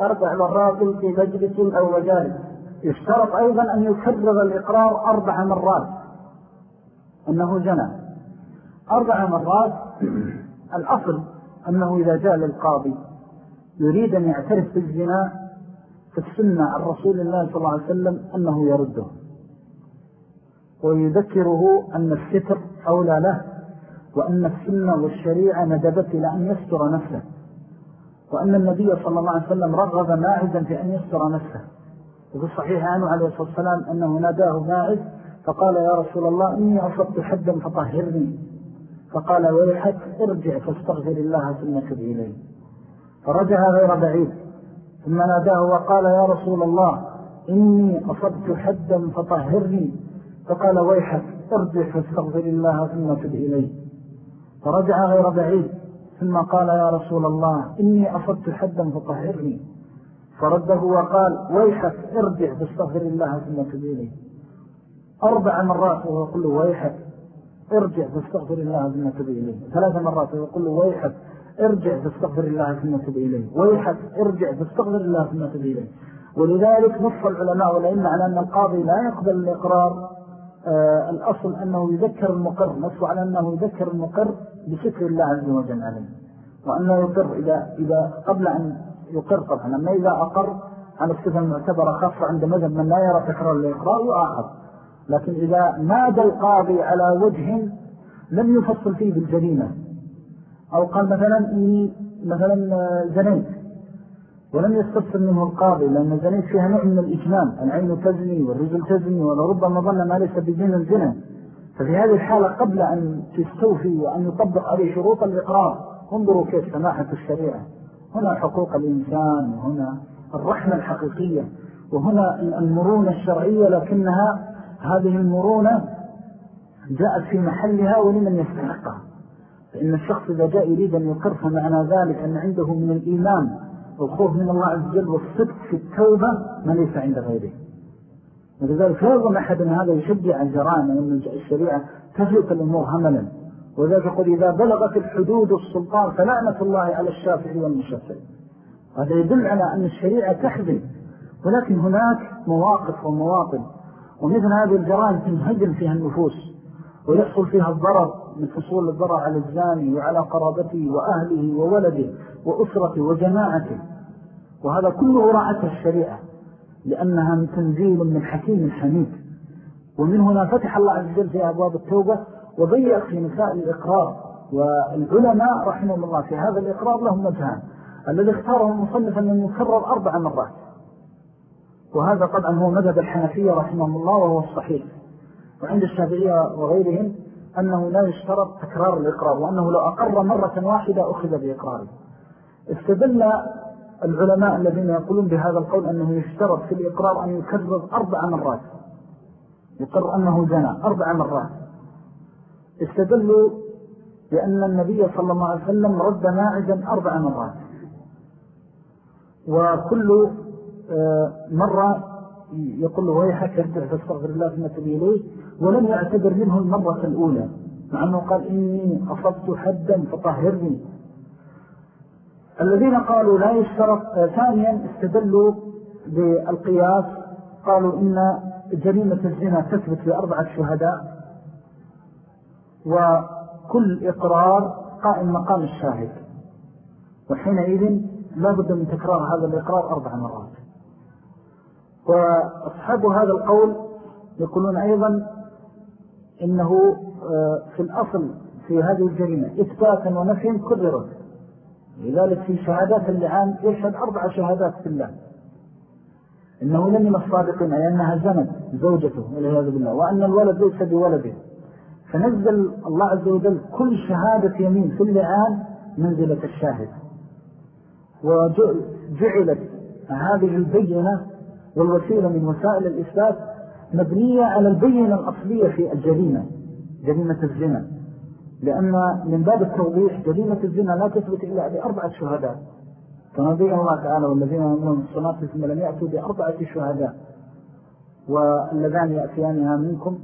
أربع مرات في مجلس أو مجالس. يشترط أيضا أن يكرر الإقرار أربع مرات. أنه جنى أربع مرات الأصل أنه إذا جاء للقاضي يريد أن يعترف بالزنا فالسنة عن رسول الله صلى الله عليه وسلم أنه يرده. ويذكره أن الستر أولى له وأن السنة والشريعة ندبت إلى أن يستر نفسه وأن النبي صلى الله عليه وسلم رغب ماعزا في أن يستر نفسه. وفي الصحيح عنه عليه الصلاة والسلام أنه ناداه ماعز فقال يا رسول الله إني أصبت حدا فطهرني. فقال ويحك ارجع فاستغفر الله ثم تب إليه. فرجع غير بعيد. ثم ناداه وقال يا رسول الله إني أصبت حدا فطهرني. فقال ويحك ارجع فاستغفر الله ثم تب إليه. فرجع غير بعيد. ثم قال يا رسول الله إني أصبت حدا فطهرني. فرده وقال ويحك ارجع فاستغفر الله ثم تب إليه. أربع مرات وهو يقول له ويحك ارجع فاستغفر الله ثم تب إليه. ثلاث مرات وهو يقول له ويحك ارجع فاستغفر الله ثم تب إليه. ويحك ارجع فاستغفر الله ثم تب إليه. ولذلك نص العلماء والعلم على أن القاضي لا يقبل الإقرار آه الأصل أنه يذكر المقر نص على أنه يذكر المقر بشكر الله عز وجل عليه وأنه يقر إذا, إذا قبل أن يقر طبعا. أما إذا أقر على الصفة المعتبرة خاصة عند مذهب من لا يرى تكرار الإقرار يؤاخذ لكن إذا نادى القاضي على وجه لم يفصل فيه بالجريمة. أو قال مثلا إني مثلا زنيت. ولم يستفسر منه القاضي لأن زنيت فيها نوع من الإجمام العين تزني والرجل تزني ولربما ظن ما ليس بزين الزنا. ففي هذه الحالة قبل أن تستوفي وأن يطبق عليه شروط الإقرار انظروا كيف سماحة الشريعة. هنا حقوق الإنسان وهنا الرحمة الحقيقية وهنا المرونة الشرعية لكنها هذه المرونة جاءت في محلها ولمن يستحقها. فإن الشخص إذا جاء يريد أن يقر فمعنى ذلك أن عنده من الإيمان والخوف من الله عز وجل والصدق في التوبة ما ليس عند غيره. ولذلك لا يظن أحد أن هذا يشجع الجرائم وأن الشريعة تفلق الأمور هملا. وذلك يقول إذا بلغت الحدود السلطان فلعنة الله على الشافع والمشفع هذا يدل على أن الشريعة تحذر ولكن هناك مواقف ومواطن. ومثل هذه الجرائم تنهجم فيها النفوس ويحصل فيها الضرر من حصول الضرر على الزاني وعلى قرابته وأهله وولده وأسرته وجماعته. وهذا كله راعته الشريعة لأنها تنزيل من حكيم حميد. ومن هنا فتح الله عز وجل في أبواب التوبة وضيق في مسائل الإقرار. والعلماء رحمهم الله في هذا الإقرار لهم وجهان الذي اختاره المصنف أن يكرر أربع مرات. وهذا طبعا هو مذهب الحنفية رحمهم الله وهو الصحيح. وعند الشافعية وغيرهم أنه لا يشترط تكرار الإقرار وأنه لو أقر مرة واحدة أخذ بإقراره. استدل العلماء الذين يقولون بهذا القول أنه يشترط في الإقرار أن يكرر أربع مرات. يقر أنه جنى أربع مرات. استدلوا بأن النبي صلى الله عليه وسلم رد ماعدا أربع مرات. وكل آه، مرة يقول له ويحك ارجع فاستغفر الله ثم تبي إليه ولم يعتبر منه المرة الأولى مع أنه قال إني أصبت حدا فطهرني. الذين قالوا لا يشترط آه، ثانيا استدلوا بالقياس قالوا إن جريمة الزنا تثبت بأربعة شهداء وكل إقرار قائم مقام الشاهد. وحينئذ لا بد من تكرار هذا الإقرار أربع مرات. وأصحاب هذا القول يقولون أيضا إنه آه، في الأصل في هذه الجريمة إثباتا ونفيا كررت لذلك في شهادات اللعان يشهد أربع شهادات في الله إنه لم من الصادقين أي أنها زمن زوجته والعياذ بالله وأن الولد ليس بولده. فنزل الله عز وجل كل شهادة يمين في اللعان منزلة الشاهد. وجعلت هذه البينة والوسيلة من وسائل الإثبات مبنية على البينة الأصلية في الجريمة جريمة الزنا. لأن من باب التوضيح جريمة الزنا لا تثبت إلا بأربعة شهداء. فنبي الله تعالى والذين يؤمنون الصلاة ثم لم يأتوا بأربعة شهداء. والذان يأتيانها منكم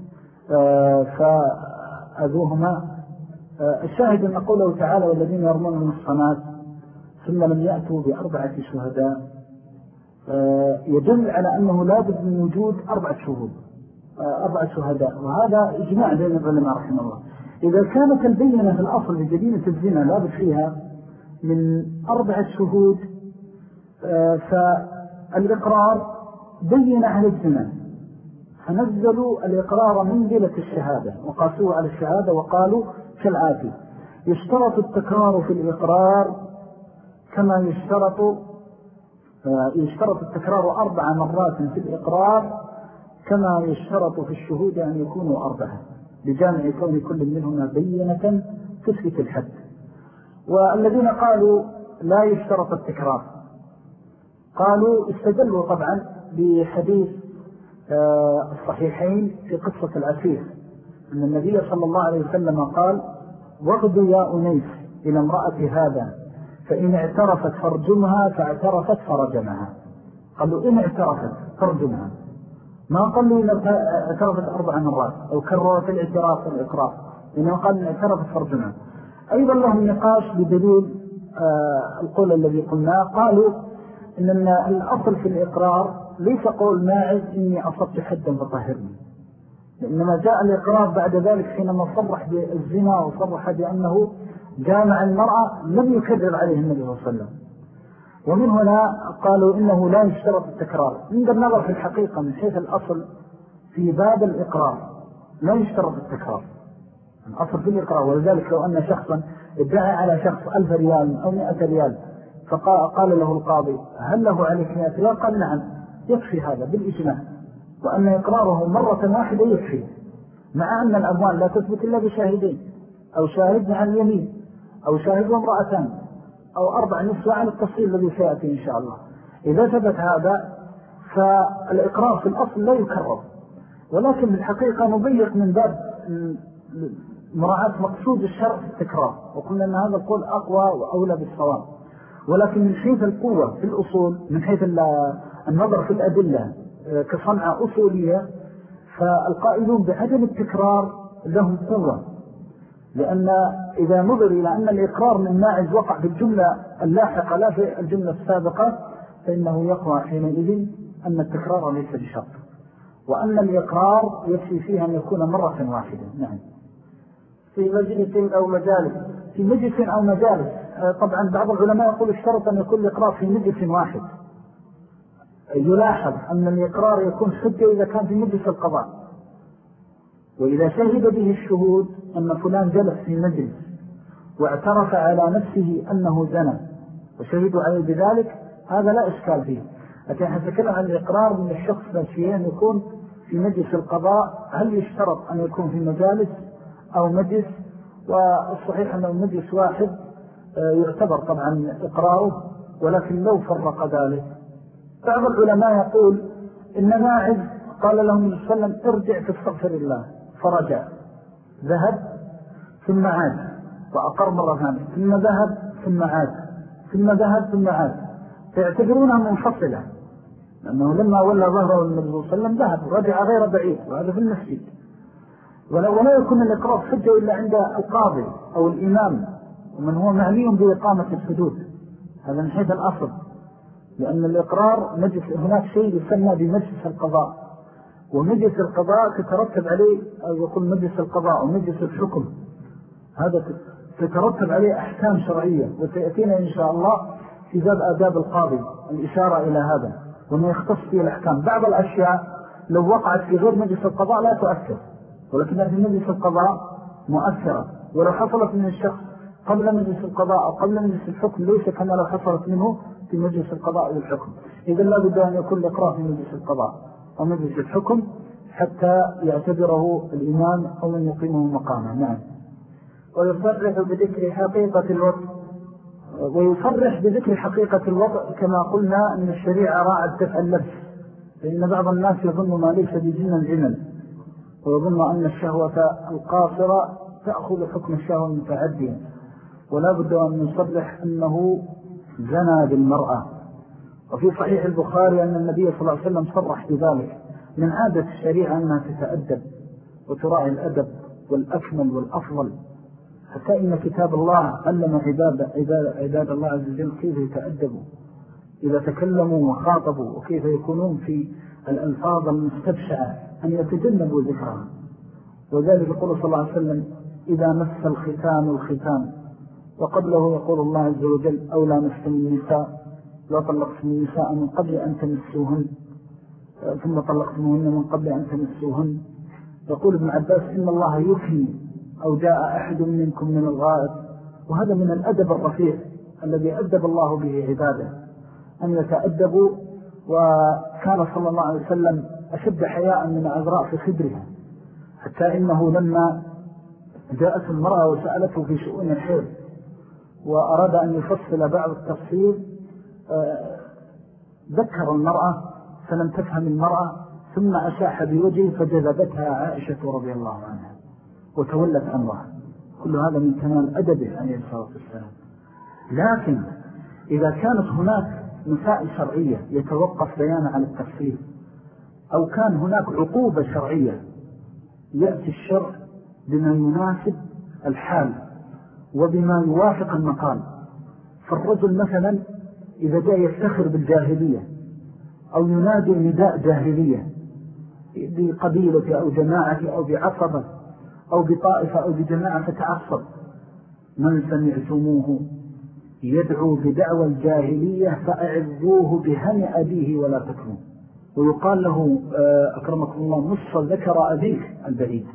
آه، فأذوهما آه، الشاهد أن قوله تعالى والذين يرمون المصنات ثم لم يأتوا بأربعة شهداء. آه، يدل على أنه لا بد من وجود أربعة شهود أربعة شهداء. وهذا إجماع بين العلماء رحمه الله. إذا كانت البينة في الأصل لجدينة الزنا لا بد فيها من أربعة شهود فالإقرار بين أهل الزنا. فنزلوا الإقرار منزلة الشهادة وقاسوه على الشهادة وقالوا كالآتي يشترط التكرار في الإقرار كما يشترط آه، يشترط التكرار أربع مرات في الإقرار كما يشترط في الشهود أن يكونوا أربعة بجامع كون كل منهما بينة تثبت الحد. والذين قالوا لا يشترط التكرار قالوا استدلوا طبعا بحديث الصحيحين في قصة الأسير أن النبي صلى الله عليه وسلم قال وغد يا أنيس إلى امرأة هذا فإن اعترفت فرجمها فاعترفت فرجمها. قالوا إن اعترفت فرجمها ما قالوا إن اعترفت أربع مرات أو كررت الاعتراف والإقرار إنه قال إن اعترفت فرجمها أيضا لهم نقاش بدليل آه القول الذي قلناه. قالوا إن الأصل في الإقرار ليس قول ماعز إني أصبت حدا فطهرني. إنما جاء الإقرار بعد ذلك حينما صرح بالزنا وصرح بأنه جامع المرأة لم يكرر عليه النبي صلى الله عليه وسلم. ومن هنا قالوا إنه لا يشترط التكرار. عند النظر في الحقيقة من حيث الأصل في باب الإقرار لا يشترط التكرار. الأصل في الإقرار. ولذلك لو أن شخصا ادعى على شخص ألف ريال أو مئة ريال فقال له القاضي هل له عليك مئة ريال؟ قال نعم. يكفي هذا بالإجماع وأن إقراره مرة واحدة يكفي مع أن الأموال لا تثبت إلا بشاهدين أو شاهد مع اليمين أو شاهد وامرأتان أو أربع نسوة على التفصيل الذي سيأتي إن شاء الله. إذا ثبت هذا فالإقرار في الأصل لا يكرر. ولكن بالحقيقة نضيق من باب مراعاة مقصود الشرع في التكرار وقلنا أن هذا القول أقوى وأولى بالصواب. ولكن من حيث القوة في الأصول من حيث النظر في الأدلة آه، كصنعة أصولية فالقائلون بعدم التكرار لهم قوة. لأن إذا نظر إلى أن الإقرار من ماعز وقع في الجملة اللاحقة لا في الجملة السابقة فإنه يقوى حينئذ أن التكرار ليس بشرط. وأن الإقرار يكفي فيها أن يكون مرة واحدة. نعم. في مجلس أو مجالس. في مجلس أو مجالس. آه، طبعا بعض العلماء يقول اشترط أن يكون الإقرار في مجلس واحد. يلاحظ أن الإقرار يكون حجة إذا كان في مجلس القضاء. وإذا شهد به الشهود أن فلان جلس في مجلس واعترف على نفسه أنه زنى وشهدوا عليه بذلك هذا لا إشكال فيه. لكن حتكلم عن الإقرار من الشخص أن يكون في مجلس القضاء هل يشترط أن يكون في مجالس أو مجلس؟ والصحيح أنه مجلس واحد آه، يعتبر طبعا إقراره ولكن لو فرق ذلك بعض العلماء يقول إن ماعز قال لهم وسلم ارجع تستغفر الله فرجع. ذهب ثم عاد. وأقر مرة ثانية. ثم ذهب ثم عاد. ثم ذهب ثم عاد. فيعتبرونها منفصلة. لأنه لما ولى ظهره النبي صلى الله عليه وسلم ذهب ورجع غير بعيد وهذا في المسجد. ولا يكون الإقرار حجة إلا عند القاضي أو الإمام ومن هو معني بإقامة الحدود. هذا من حيث الأصل. لأن الإقرار مجلس هناك شيء يسمى بمجلس القضاء. ومجلس القضاء تترتب عليه أو يقول مجلس القضاء ومجلس الحكم. هذا تترتب عليه أحكام شرعية وسيأتينا إن شاء الله في باب آداب القاضي الإشارة إلى هذا وما يختص فيه الأحكام. بعض الأشياء لو وقعت في غير مجلس القضاء لا تؤثر ولكنها في مجلس القضاء مؤثرة. ولو حصلت من الشخص قبل مجلس القضاء أو قبل مجلس الحكم ليس كما لو حصلت منه في مجلس القضاء والحكم إذا لا بد أن يكون الإقرار في مجلس القضاء أو مجلس الحكم حتى يعتبره الإمام أو من يقيمه مقامه. نعم. ويصرح بذكر حقيقة الوضع. ويصرح بذكر حقيقة الوضع كما قلنا أن الشريعة راعت دفع اللبس. فإن بعض الناس يظن ما ليس بجنة الجنل ويظن أن الشهوة القاصرة تأخذ حكم الشهوة المتعدية. ولا بد أن نصرح أنه زنى بالمرأة. وفي صحيح البخاري أن النبي صلى الله عليه وسلم صرح بذلك من عادة الشريعة أنها تتأدب وتراعي الأدب والأكمل والأفضل. حتى إن كتاب الله علم عباد, عباد, عباد الله عز وجل كيف يتأدبوا. إذا تكلموا وخاطبوا وكيف يكونون في الألفاظ المستبشعة أن يتجنبوا ذكرها. وذلك يقول صلى الله عليه وسلم إذا مس الختان الختان. وقبله يقول الله عز وجل أولى مسلم النساء لا طلقتم النساء من قبل أن تمسوهن. ثم طلقتموهن من قبل أن تمسوهن. يقول ابن عباس إن الله يفني أو جاء أحد منكم من الغائب وهذا من الأدب الرفيع الذي أدب الله به عباده أن يتأدبوا. وكان صلى الله عليه وسلم أشد حياء من عذراء في خدرها حتى إنه لما جاءت المرأة وسألته في شؤون الحيض وأراد أن يفصل بعض التفصيل آه، ذكر المرأة فلم تفهم المرأة ثم أشاح بوجهه فجذبتها عائشة رضي الله عنها وتولت أمرها. كل هذا من كمال أدبه عليه الصلاة والسلام. لكن إذا كانت هناك مسائل شرعية يتوقف بيانا عن التفصيل أو كان هناك عقوبة شرعية يأتي الشرع بما يناسب الحال. وبما يوافق المقال فالرجل مثلا إذا جاء يفتخر بالجاهلية أو ينادي نداء جاهلية بقبيلة أو جماعة أو بعصبة أو بطائفة أو بجماعة فتعصب. من سمعتموه يدعو بدعوى الجاهلية فأعذوه بهنئ أبيه ولا تكرموا ويقال له آه، أكرمكم الله نصف ذكر أبيك البعيد.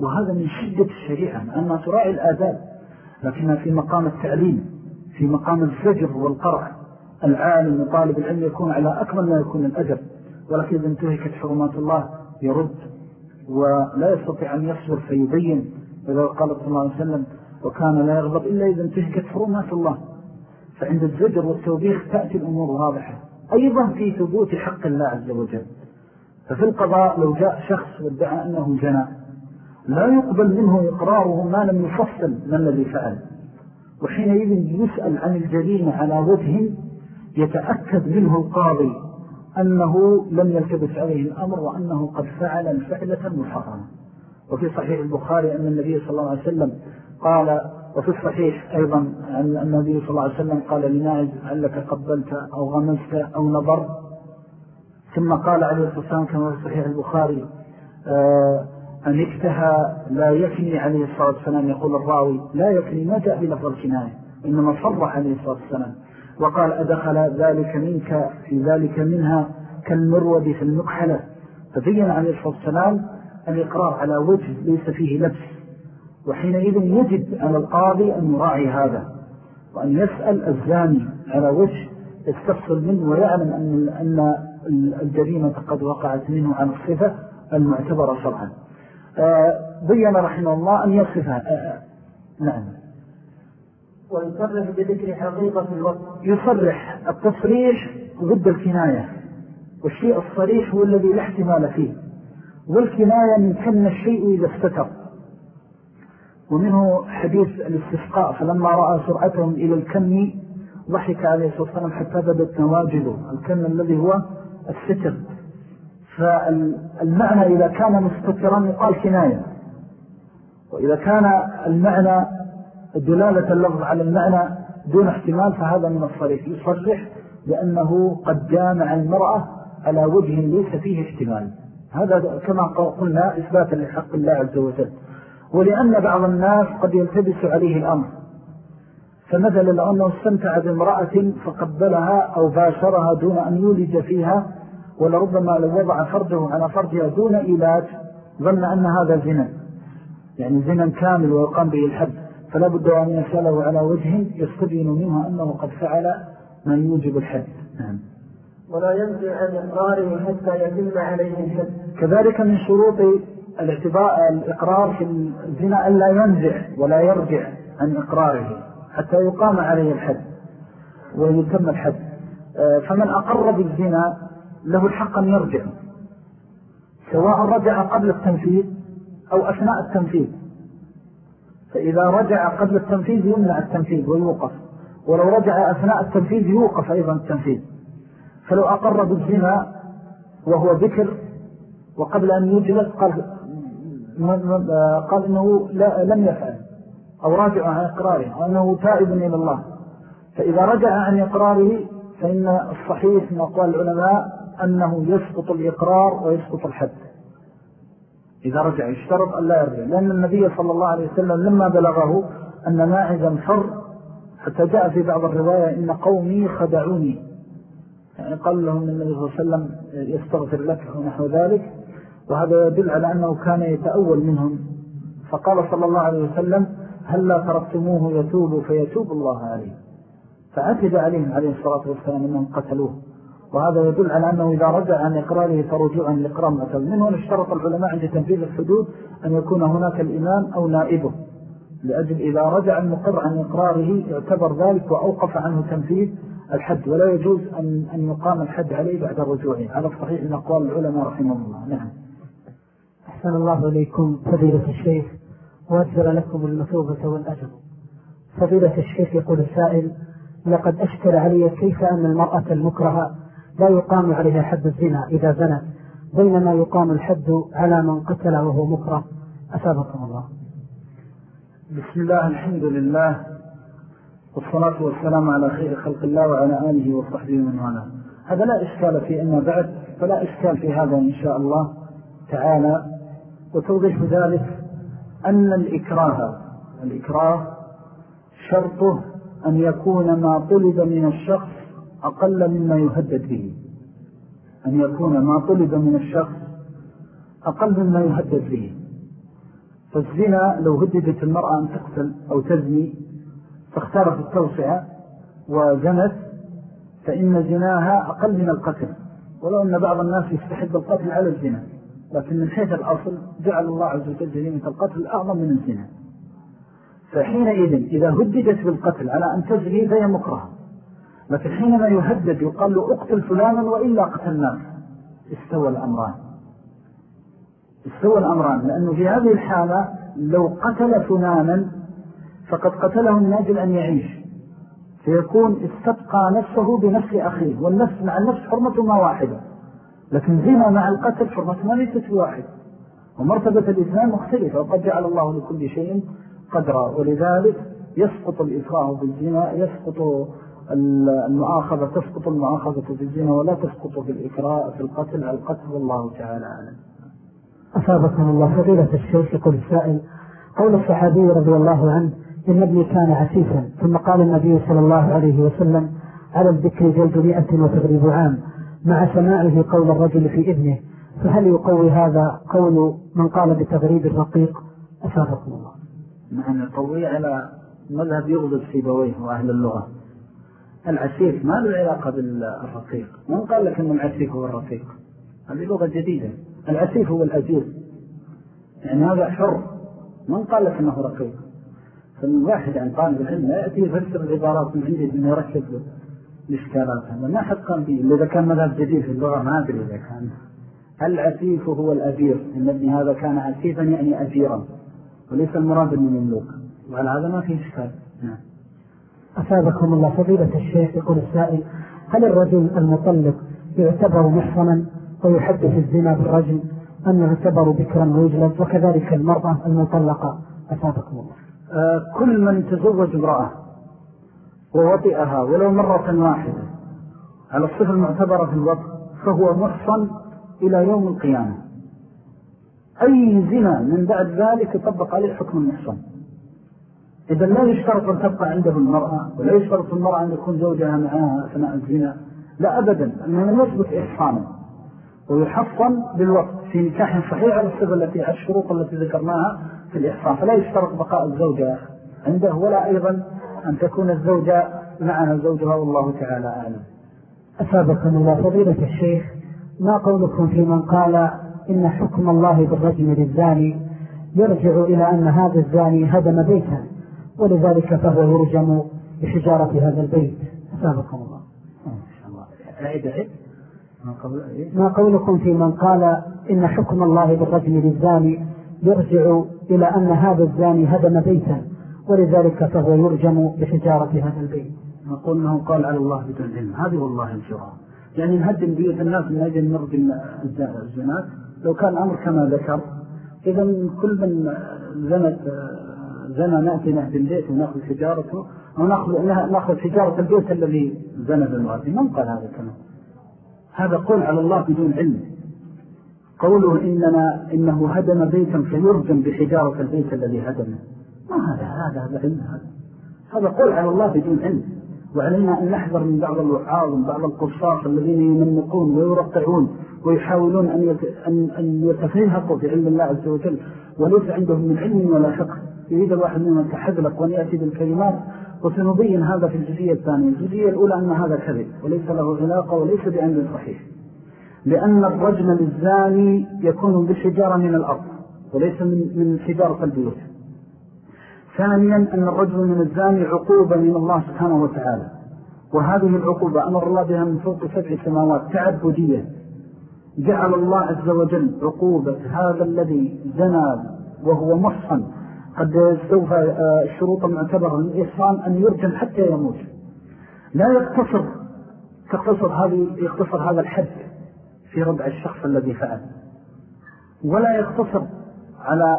وهذا من شدة الشريعة أنها تراعي الآداب. لكنها في مقام التعليم في مقام الزجر والقرع العالم وطالب العلم يكون على أكمل ما يكون الأجر ولكن إذا انتهكت حرمات الله يرد ولا يستطيع أن يصبر فيبين إذا قال صلى الله عليه وسلم وكان لا يغضب إلا إذا انتهكت حرمات الله. فعند الزجر والتوبيخ تأتي الأمور واضحة. أيضا في ثبوت حق الله عز وجل. ففي القضاء لو جاء شخص وادعى أنه جنى لا يقبل منه إقراره ما لم يفصل ما الذي فعل. وحينئذ يسأل عن الجريمة على وجه يتأكد منه القاضي أنه لم يلتبس عليه الأمر وأنه قد فعل الفعلة المحرمة وفي صحيح البخاري أن النبي صلى الله عليه وسلم قال وفي الصحيح أيضا أن النبي صلى الله عليه وسلم قال لناعز علك قبلت أو غمزت أو نظر ثم قال عليه الصلاة والسلام كما في صحيح البخاري آه، أن اكتهى لا يكني عليه الصلاة والسلام. يقول الراوي لا يكني ما جاء بلفظ الكناية إنما صرح عليه الصلاة والسلام. وقال أدخل ذلك منك في ذلك منها كالمرود في المكحلة. فبين عليه الصلاة والسلام الإقرار على وجه ليس فيه لبس. وحينئذ يجب على القاضي أن يراعي هذا وأن يسأل الزاني على وجه يستفصل منه ويعلم أن, الجريمة قد وقعت منه عن الصفة المعتبرة شرعا. بيّن رحمه الله أن يصفها آه، آه، نعم. ويصرح بذكر حقيقة الوقت. يصرح التصريح ضد الكناية. والشيء الصريح هو الذي لا احتمال فيه. والكناية من كن الشيء إذا استتر ومنه حديث الاستسقاء. فلما رأى سرعتهم إلى الكم ضحك عليه الصلاة والسلام حتى بدت نواجده الكم الذي هو الستر. فالمعنى إذا كان مستترا يقال كناية. وإذا كان المعنى دلالة اللفظ على المعنى دون احتمال فهذا من الصريح. يصرح بأنه قد جامع المرأة على وجه ليس فيه احتمال. هذا كما قلنا إثباتا لحق الله عز وجل. ولأن بعض الناس قد يلتبس عليه الأمر. فمثلا لو أنه استمتع بامرأة فقبلها أو باشرها دون أن يولج فيها ولربما لو وضع فرجه على فرجها دون إيلاج ظن أن هذا زنا. يعني زنا كامل ويقام به الحد. فلا بد أن يسأله على وجه يستبين منه أنه قد فعل ما يوجب الحد. نعم. ولا ينزع عن إقراره حتى يتم عليه الحد. كذلك من شروط الاعتباء الإقرار في الزنا أن لا ينزع ولا يرجع عن إقراره حتى يقام عليه الحد ويتم الحد. آه، فمن أقر بالزنا له الحق أن يرجع. سواء رجع قبل التنفيذ أو أثناء التنفيذ. فإذا رجع قبل التنفيذ يمنع التنفيذ ويوقف. ولو رجع أثناء التنفيذ يوقف أيضا التنفيذ. فلو أقر بالزنا وهو ذكر وقبل أن يجلس قال, قال لا لم يفعل أو راجع عن إقراره أو أنه تائب إلى الله. فإذا رجع عن إقراره فإن الصحيح من أقوال العلماء أنه يسقط الإقرار ويسقط الحد. إذا رجع يشترط أن لا يرجع. لأن النبي صلى الله عليه وسلم لما بلغه أن ماعزا فر حتى جاء في بعض الرواية إن قومي خدعوني. يعني قال لهم النبي صلى الله عليه وسلم يستغفر لك ونحو ذلك. وهذا يدل على أنه كان يتأول منهم. فقال صلى الله عليه وسلم هل لا تركتموه يتوب فيتوب الله عليه. فعتد عليهم عليه الصلاة والسلام أنهم قتلوه. وهذا يدل على أنه إذا رجع عن إقراره فرجوعا لإقرار معتل منه نشترط العلماء عند تنفيذ الحدود أن يكون هناك الإمام أو نائبه لأجل إذا رجع المقر عن إقراره يعتبر ذلك وأوقف عنه تنفيذ الحد. ولا يجوز أن, أن يقام الحد عليه بعد رجوعه. على الصحيح من أقوال العلماء رحمه الله. نعم. أحسن الله إليكم فضيلة الشيخ وأجزل لكم المثوبة والأجر. فضيلة الشيخ يقول السائل لقد أشكل علي كيف أن المرأة المكرهة لا يقام عليها حد الزنا إذا زنت بينما يقام الحد على من قتل وهو مكره. أسابقكم الله. بسم الله الحمد لله والصلاة والسلام على خير خلق الله وعلى آله وصحبه من والاه. هذا لا إشكال في أما بعد فلا إشكال في هذا إن شاء الله تعالى. وتوضيح ذلك أن الإكراه الإكراه شرطه أن يكون ما طلب من الشخص أقل مما يهدد به. أن يكون ما طلب من الشخص أقل مما يهدد به. فالزنا لو هددت المرأة أن تقتل أو تزني فاختارت التوسعة وزنت فإن زناها أقل من القتل. ولو أن بعض الناس يستحب القتل على الزنا لكن من حيث الأصل جعل الله عز وجل جريمة القتل أعظم من الزنا. فحينئذ إذا هددت بالقتل على أن تزني فهي مكره لكن حينما يهدد يقال له اقتل فلانا وإلا قتلناك استوى الأمران. استوى الأمران. لأنه في هذه الحالة لو قتل فلانا فقد قتله من أجل أن يعيش. فيكون استبقى نفسه بنفس أخيه. والنفس مع النفس حرمتهما واحدة. لكن زنا مع القتل حرمتهما ليست واحد ومرتبة الإسلام مختلفة. وقد جعل الله لكل شيء قدرا. ولذلك يسقط الإكراه بالزنا يسقط المؤاخذة تسقط المؤاخذة بالزنا ولا تسقط في الإكراه في القتل على القتل والله تعالى أعلم. أصابكم الله فضيلة الشيخ يقول السائل قول الصحابي رضي الله عنه إن ابني كان عسيسا ثم قال النبي صلى الله عليه وسلم على الذكر جلد مئة وتغريب عام مع سماعه قول الرجل في ابنه فهل يقوي هذا قول من قال بتغريب الرقيق؟ أفادكم الله. نعم يقوي على مذهب يغضب سيبويه وأهل اللغة. العسيف ما له علاقة بالرقيق. من قال لك أن العسيف هو الرقيق؟ هذه لغة جديدة. العسيف هو الأجير يعني هذا حر. من قال لك أنه رقيق؟ فالواحد عن طالب العلم لا يأتي يفسر العبارات من عنده أنه يركب الإشكالات. هذا ما حد قام به إذا كان مذهب جديد في اللغة ما أدري إذا كان. العسيف هو الأجير. إن ابن هذا كان عسيفا يعني أجيرا. وليس المراد من المملوك وعلى هذا ما فيه إشكال. نعم. أفادكم الله فضيلة الشيخ يقول السائل هل الرجل المطلق يعتبر محصنا ويحدث الزنا بالرجل أم يعتبر بكرا ويجلد وكذلك المرأة المطلقة. أفادكم الله. آه كل من تزوج امرأة ووطئها ولو مرة واحدة على الصفة المعتبرة في الوطء فهو محصن إلى يوم القيامة. أي زنا من بعد ذلك يطبق عليه حكم المحصن. إذا لا يشترط أن تبقى عنده المرأة ولا يشترط المرأة أن يكون زوجها معها أثناء الزنا لا أبدا أنه يثبت إحصانا. ويحصن بالوقت في نكاح صحيح على الصفة التي الشروط التي ذكرناها في الإحصان. فلا يشترط بقاء الزوجة عنده ولا أيضا أن تكون الزوجة معها زوجها والله تعالى أعلم. أسابقنا الله فضيلة الشيخ ما قولكم في من قال إن حكم الله بالرجم للزاني يرجع إلى أن هذا الزاني هدم بيتا ولذلك فهو يرجم بحجارة هذا البيت. أسابقكم الله. أعيد ما قولكم في من قال إن حكم الله بالرجم للزاني يرجع إلى أن هذا الزاني هدم بيتا ولذلك فهو يرجم بحجارة هذا البيت. نقول أنه قال على الله بدون علم. هذه والله الجرأة يعني نهدم بيوت الناس من أجل نرجم الزناة. لو كان الأمر كما ذكر إذا كل من زنت زنا نأتي نهدم بيت ونأخذ حجارته ونأخذ نأخذ حجارة البيت الذي زنى بالمؤذن من قال هذا الكلام؟ هذا قول على الله بدون علم. قوله إننا إنه هدم بيتا فيرجم بحجارة البيت الذي هدمه. ما هذا؟ هذا هذا علم. هذا هذا قول على الله بدون علم. وعلينا أن نحذر من بعض الوحاظ ومن بعض القصاص الذين يمنقون ويرقعون ويحاولون أن أن يتفيهقوا في علم الله عز وجل. وليس عندهم من علم ولا فقه. يريد الواحد منهم أن تحذلق وأن يأتي بالكلمات وسنبين هذا في الجزئية الثانية. الجزئية الأولى أن هذا كذب وليس له علاقة وليس بأمر صحيح. لأن الرجل للزاني يكون بالحجارة من الأرض وليس من, من البيوت. ثانيا أن الرجل من الزاني عقوبة من الله سبحانه وتعالى. وهذه العقوبة أمر الله بها من فوق سبع سماوات تعبدية جعل الله عز وجل عقوبة هذا الذي زنى وهو محصن قد استوفى آه، الشروط المعتبرة للإحصان أن يرجم حتى يموت. لا يقتصر تقتصر هذه يقتصر هذا الحد في ربع الشخص الذي فعل. ولا يقتصر على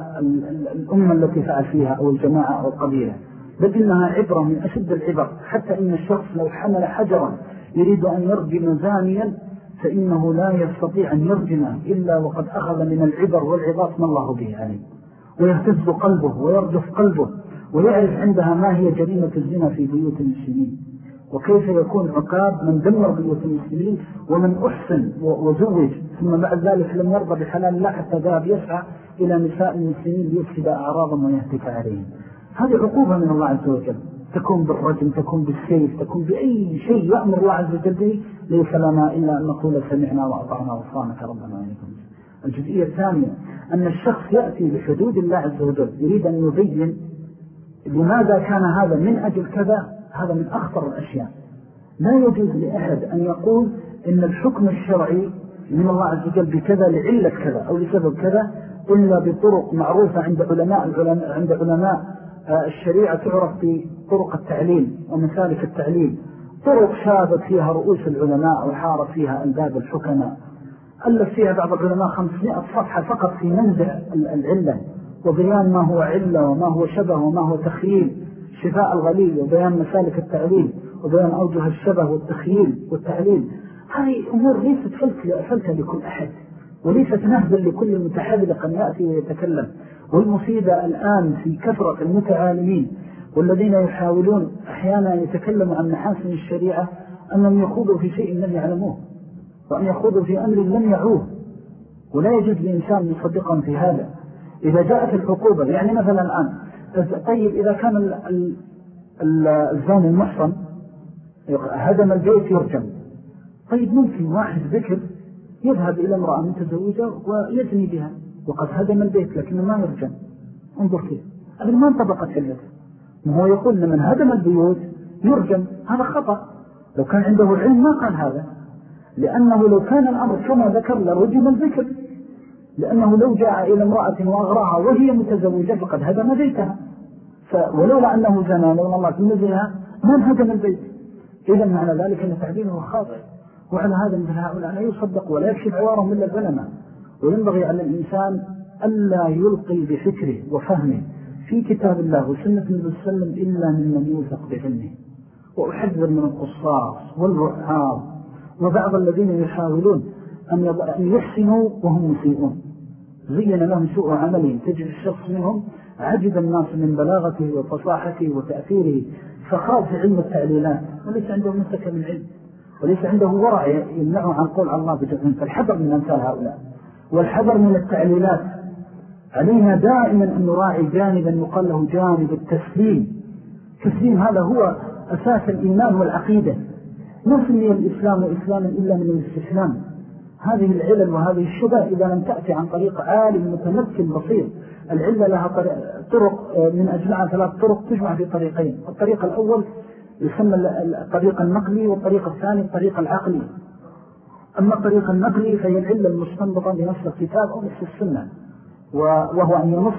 الأمة التي فعل فيها أو الجماعة أو القبيلة. بل إنها عبرة من أشد العبر. حتى إن الشخص لو حمل حجرا يريد أن يرجم زانيا فإنه لا يستطيع أن يرجمه إلا وقد أخذ من العبر والعظات ما الله به عليه. ويهتز قلبه ويرجف قلبه ويعرف عندها ما هي جريمة الزنا في بيوت المسلمين. وكيف يكون عقاب من دمر بيوت المسلمين ومن أحسن وزوج ثم بعد ذلك لم يرضى بحلال الله حتى ذهب يسعى إلى نساء المسلمين ليفسد أعراضهم ويهتك عليهم. هذه عقوبة من الله عز وجل. تكون بالرجم تكون بالسيف تكون بأي شيء يأمر الله عز وجل به. ليس لنا إلا أن نقول سمعنا وأطعنا وصانك ربنا وإنكم الجزئية الثانية أن الشخص يأتي بحدود الله عز وجل يريد أن يبين لماذا كان هذا من أجل كذا هذا من أخطر الأشياء. لا يجوز لأحد أن يقول إن الحكم الشرعي من الله عز وجل بكذا لعلة كذا أو لسبب كذا إلا بطرق معروفة عند علماء, العلماء عند علماء آه، الشريعة تعرف بطرق التعليل ومسالك التعليل. طرق شابت فيها رؤوس العلماء وحارت فيها ألباب الحكماء. ألف فيها بعض العلماء 500 صفحة فقط في منزع العلة وبيان ما هو علة وما هو شبه وما هو تخييل شفاء الغليل وبيان مسالك التعليل وبيان أوجه الشبه والتخييل والتعليل. هذه أمور ليست فلتة لكل أحد وليست نهبا لكل متحذلق أن يأتي ويتكلم. والمصيبة الآن في كثرة المتعالمين والذين يحاولون أحيانا يتكلموا عن محاسن الشريعة أنهم يخوضوا في شيء لم يعلموه. وأن يخوضوا في أمر لم يعوه ولا يجوز لإنسان يصدقهم في هذا. إذا جاءت العقوبة يعني مثلا الآن طيب إذا كان الزاني المحصن هدم البيت يرجم. طيب ممكن واحد ذكر يذهب إلى امرأة متزوجة ويزني بها وقد هدم البيت لكنه ما يرجم. انظر كيف. هذا ما انطبقت علته. هو يقول من هدم البيوت يرجم. هذا خطأ. لو كان عنده العلم ما قال هذا. لأنه لو كان الأمر كما ذكر لرجم الذكر. لأنه لو جاء إلى امرأة وأغراها وهي متزوجة فقد هدم بيتها. ولولا أنه زنى لولا الله في نزلها ما انهدم البيت. إذا معنى ذلك أن تعليمه خاطئ. وعلى هذا مثل هؤلاء لا يصدق ولا يكشف عوارهم إلا العلماء وينبغي على الإنسان ألا يلقي بفكره وفهمه في كتاب الله وسنة النبي صلى الله عليه وسلم إلا ممن يوثق بعلمه وأحذر من القصاص والرعاب وبعض الذين يحاولون أن يحسنوا وهم مسيئون. زين لهم سوء عملهم تجد الشخص منهم عجب الناس من بلاغته وفصاحته وتأثيره فخاف علم التعليلات وليس عنده مسكة من علم. وليس عنده ورع يمنعه عن قول الله بجهن فالحذر من أمثال هؤلاء. والحذر من التعليلات علينا دائما أن نراعي جانبا يقال له جانب التسليم. التسليم هذا هو أساس الإيمان والعقيدة. ما سمي الإسلام إسلاما إلا من الاستسلام. هذه العلل وهذه الشبه إذا لم تأتي عن طريق عالم متمكن بصير. العلة لها طرق من أجمعها ثلاث طرق تجمع في طريقين. الطريق الأول يسمى الطريق النقلي والطريق الثاني الطريق العقلي. أما الطريق النقلي فهي العلة المستنبطة بنص الكتاب أو نص السنة وهو أن ينص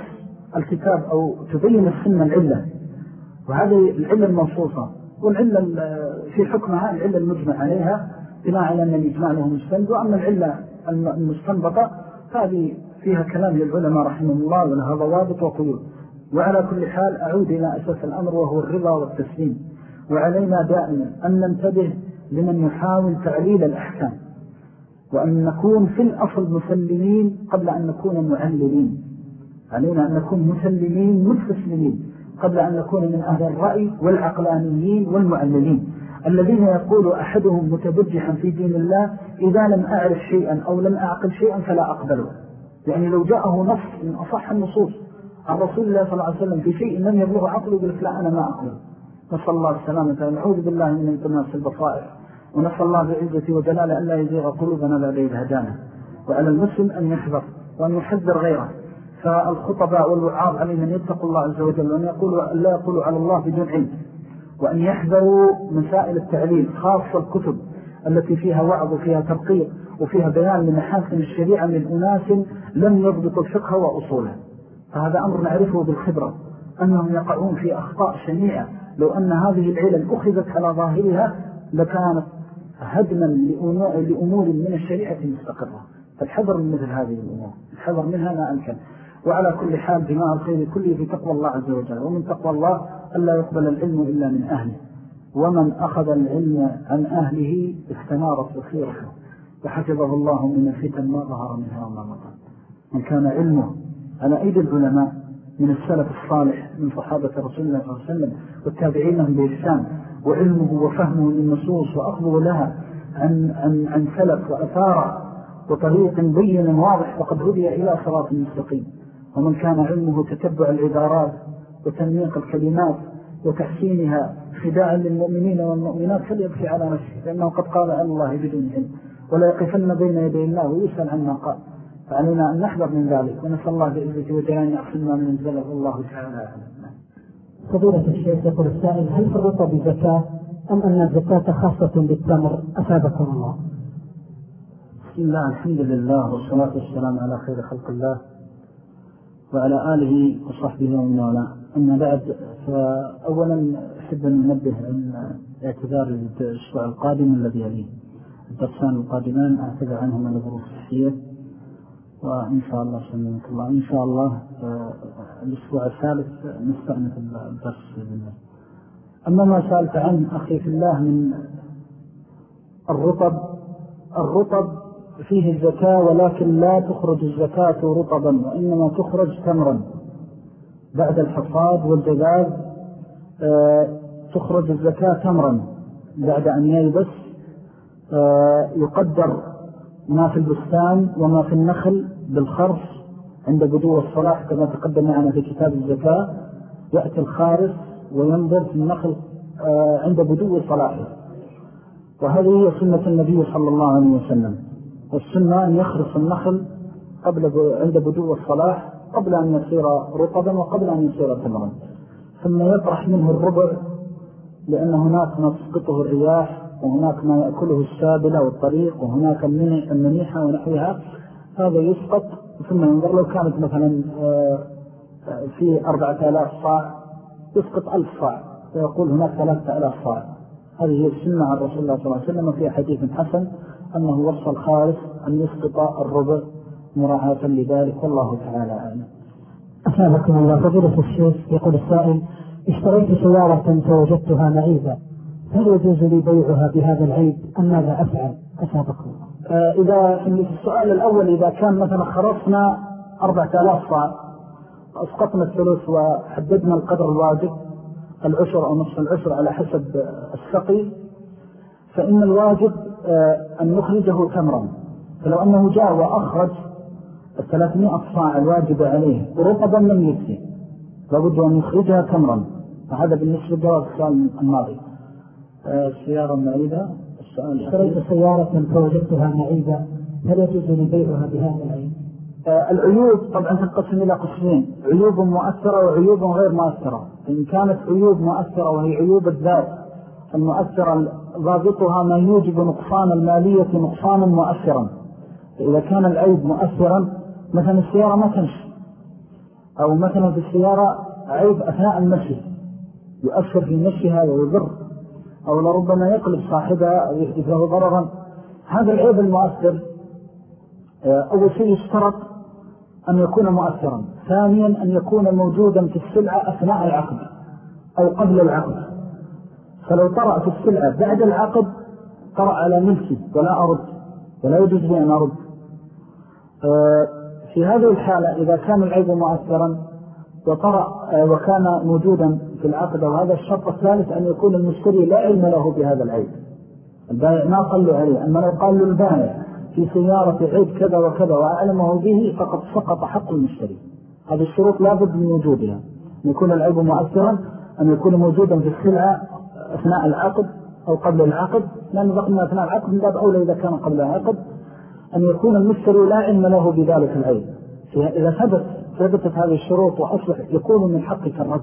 الكتاب أو تبين السنة العلة. وهذه العلة المنصوصة والعلة في حكمها العلة المجمع عليها بناء على أن الإجماع له مستند. وأما العلة المستنبطة هذه فيها كلام للعلماء رحمه الله ولها ضوابط وقيود. وعلى كل حال أعود إلى أساس الأمر وهو الرضا والتسليم. وعلينا دائما أن ننتبه لمن يحاول تعليل الأحكام وأن نكون في الأصل مسلمين قبل أن نكون معللين. علينا أن نكون مسلمين مستسلمين. قبل أن نكون من أهل الرأي والعقلانيين والمعللين الذين يقول أحدهم متبجحا في دين الله إذا لم أعرف شيئا أو لم أعقل شيئا فلا أقبله يعني لو جاءه نص من أصح النصوص عن رسول الله صلى الله عليه وسلم في شيء لم يبلغ عقله يقول لا أنا ما أقبل. نسأل الله السلامة. نعوذ بالله من انتناس البصائر. ونسأل الله بعزة وجلال أن لا يزيغ قلوبنا بعد إذ هدانا. وعلى المسلم أن يحذر وأن يحذر غيره. فالخطباء والوعاظ عليهم أن يتقوا الله عز وجل وأن يقولوا لا يقولوا على الله بدون علم وأن يحذروا مسائل التعليل خاصة الكتب التي فيها وعظ وفيها ترقيق وفيها بيان لمحاسن الشريعة من أناس لم يضبطوا الفقه وأصوله. فهذا أمر نعرفه بالخبرة أنهم يقعون في أخطاء شنيعة. لو أن هذه العلل أخذت على ظاهرها لكانت هدما لأمور من الشريعة مستقرة فالحذر من مثل هذه الأمور الحذر منها ما أمكن. وعلى كل حال دماء الخير كله في تقوى الله عز وجل. ومن تقوى الله ألا يقبل العلم إلا من أهله. ومن أخذ العلم عن أهله استنارت بصيرته وحفظه الله من الفتن ما ظهر منها وما بطن. من كان علمه على أيدي العلماء من السلف الصالح من صحابة رسول الله صلى الله عليه وسلم والتابعين لهم بإحسان. وعلمه وفهمه للنصوص وأخذه لها عن, عن, عن سلف وأثار وطريق بين واضح فقد هدي إلى صراط المستقيم ومن كان علمه تتبع العبارات وتنميق الكلمات وتحسينها خداعا للمؤمنين والمؤمنات فليبكي على نفسه لأنه قد قال عن الله بدون علم. ولا يقفن بين يدي الله ويسأل عما قال. فعلينا أن نحذر من ذلك ونسأل الله بإذنه وجلان يعصمنا من انزله الله تعالى أعلم. فضيلة الشيخ يقول السائل هل في الرطب زكاة أم أن الزكاة خاصة بالتمر؟ أفادكم الله. بسم الله الحمد لله والصلاة والسلام على خير خلق الله. وعلى آله وصحبه ومن والاه. أما بعد فأولا أحب أن ننبه عن اعتذار الأسبوع القادم الذي يليه. الدرسان القادمان أعتذر عنهما لظروف صحية وإن شاء الله سلمك الله. إن شاء الله آه، الأسبوع الثالث نستعنف الدرس بالله أما ما سألت عنه أخي في الله من الرطب الرطب فيه الزكاة ولكن لا تخرج الزكاة رطبا وإنما تخرج تمرا. بعد الحصاد والجذاب آه، تخرج الزكاة تمرا. بعد أن يلبس آه، يقدر ما في البستان وما في النخل بالخرص عند بدو الصلاح كما تقدم معنا في كتاب الزكاة. يأتي الخارس وينظر في النخل آه، عند بدو صلاحه. وهذه هي سنة النبي صلى الله عليه وسلم. والسنة أن يخرص النخل قبل عند بدو الصلاح قبل أن يصير رطبا وقبل أن يصير تمرا ثم يطرح منه الربع لأن هناك ما تسقطه الرياح وهناك ما يأكله السابلة والطريق وهناك المنيحة ونحوها. هذا يسقط ثم ينظر لو كانت مثلا آه، في أربعة آلاف صاع يسقط ألف صاع ويقول هناك ثلاثة آلاف صاع. هذه السنة عن رسول الله صلى الله عليه وسلم في حديث حسن. أنه وصى الخالص أن يسقط الربع مراعاة لذلك والله تعالى أعلم. أسابكم الله. فضيلة الشيخ يقول السائل اشتريت سيارة فوجدتها معيبة هل يجوز لي بيعها بهذا العيب؟ أم ماذا أفعل؟ أسابكم آه إذا في السؤال الأول إذا كان مثلا خرصنا أربعة آلاف صاع أسقطنا الثلث وحددنا القدر الواجب العشر أو نصف العشر على حسب السقي فإن الواجب آه، أن نخرجه تمرا. فلو أنه جاء وأخرج الثلاثمائة صاع الواجب عليه ورطبا لم يكفي لابد أن يخرجها تمرا. فهذا بالنسبة لجواب السؤال الماضي. آه، السيارة المعيدة؟ السؤال اشتريت سيارة فوجدتها معيدة. هل يجوز لبيعها بهذا العين؟ آه، العيوب طبعا تنقسم إلى قسمين. عيوب مؤثرة وعيوب غير مؤثرة. إن كانت عيوب مؤثرة وهي عيوب الذات المؤثرة ضابطها ما يوجب نقصان المالية نقصانا مؤثرا. إذا كان العيب مؤثرا مثلا السيارة ما تمشي. أو مثلا في السيارة عيب أثناء المشي. يؤثر في مشيها ويضر. أو لربما يقلب صاحبها أو يحدث له ضررا. هذا العيب المؤثر آه، أول شيء يشترط أن يكون مؤثرا. ثانيا أن يكون موجودا في السلعة أثناء العقد أو قبل العقد. فلو طرأ في السلعة بعد العقد طرأ على ملكي ولا أرد ولا يجوز لي أن أرد آه، في هذه الحالة إذا كان العيب مؤثرا وطرأ آه، وكان موجودا في العقد وهذا الشرط الثالث أن يكون المشتري لا علم له بهذا العيب. البائع ما قال له عليه أما لو قال له البائع في سيارة عيب كذا وكذا وأعلمه به فقد سقط حق المشتري. هذه الشروط لا بد من وجودها. أن يكون العيب مؤثرا أن يكون موجودا في السلعة أثناء العقد أو قبل العقد لأن ذقنا أثناء العقد من باب أولى إذا كان قبل العقد أن يكون المشتري لا علم له بذلك العيب إذا ثبت ثبتت هذه الشروط وأصبح يكون من حقك الرد.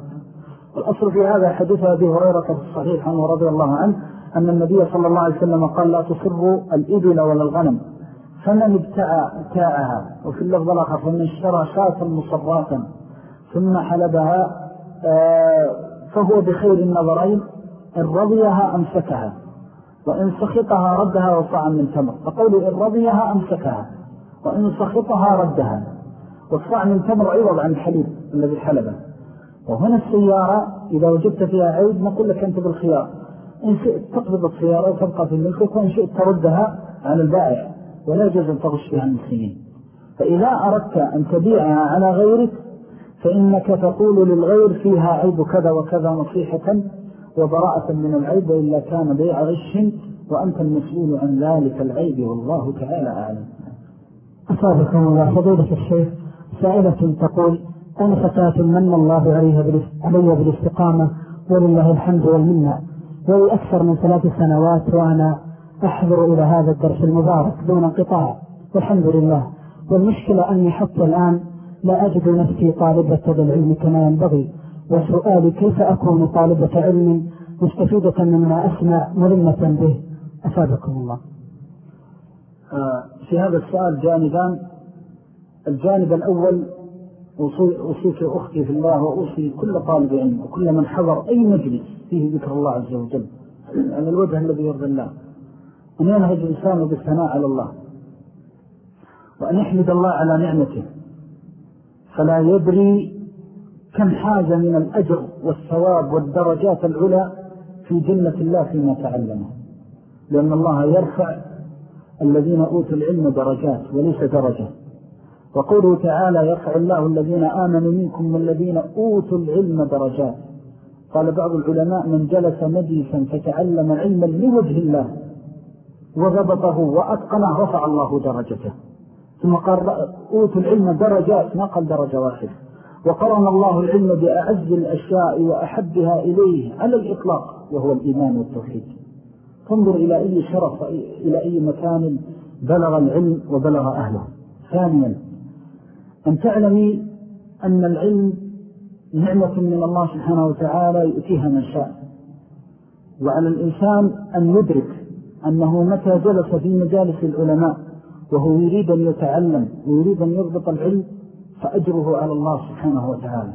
والأصل في هذا حديث أبي هريرة في الصحيح عنه رضي الله عنه أن النبي صلى الله عليه وسلم قال لا تصروا الإبل ولا الغنم. فمن ابتاع إبتاعها وفي اللفظ الآخر فمن اشترى شاة مصراتا ثم حلبها آه، فهو بخير النظرين. إن رضيها أمسكها وإن سخطها ردها وصعا من تمر. فقولوا إن رضيها أمسكها وإن سخطها ردها والصاع من تمر عوض عن الحليب الذي حلبه. وهنا السيارة إذا وجدت فيها عيب نقول لك أنت بالخيار. إن شئت تقبض السيارة وتبقى في ملكك وإن شئت تردها على البائع ولا يجوز أن تغش فيها المسلمين فإذا أردت أن تبيعها على غيرك فإنك تقول للغير فيها عيب كذا وكذا نصيحة وبراءة من العيب وإلا كان بيع غش وأنت المسؤول عن ذلك العيب والله تعالى أعلم. أصابكم الله. فضيلة الشيخ سائلة تقول أنا فتاة من الله عليها علي بالاستقامة ولله الحمد والمنة. ولي أكثر من ثلاث سنوات وأنا أحضر إلى هذا الدرس المبارك دون انقطاع. والحمد لله. والمشكلة أني حتى الآن لا أجد نفسي طالبة العلم كما ينبغي. وسؤالي كيف أكون طالبة علم مستفيدة مما أسمع ملمة به؟ أفادكم الله. آه، في هذا السؤال جانبان. الجانب الأول أوصيك أختي في الله وأوصي كل طالب علم وكل من حضر أي مجلس فيه ذكر الله عز وجل على الوجه الذي يرضي الله. أن ينهج الإنسان بالثناء على الله. وأن يحمد الله على نعمته. فلا يدري كم حاجة من الأجر والثواب والدرجات العلى في جنة الله فيما تعلمه. لأن الله يرفع الذين أوتوا العلم درجات وليس درجة. وقوله تعالى يرفع الله الذين آمنوا منكم والذين أوتوا العلم درجات. قال بعض العلماء من جلس مجلسا فتعلم علما لوجه الله وضبطه وأتقنه رفع الله درجته. ثم قال أوتوا العلم درجات ما قال درجة واحدة. وقرن الله العلم بأعز الأشياء وأحبها إليه على الإطلاق وهو الإيمان والتوحيد. تنظر إلى أي شرف إلى أي مكان بلغ العلم وبلغ أهله. ثانيا أن تعلمي أن العلم نعمة من الله سبحانه وتعالى يؤتيها من شاء. وعلى الإنسان أن يدرك أنه متى جلس في مجالس العلماء وهو يريد أن يتعلم ويريد أن يضبط العلم فأجره على الله سبحانه وتعالى.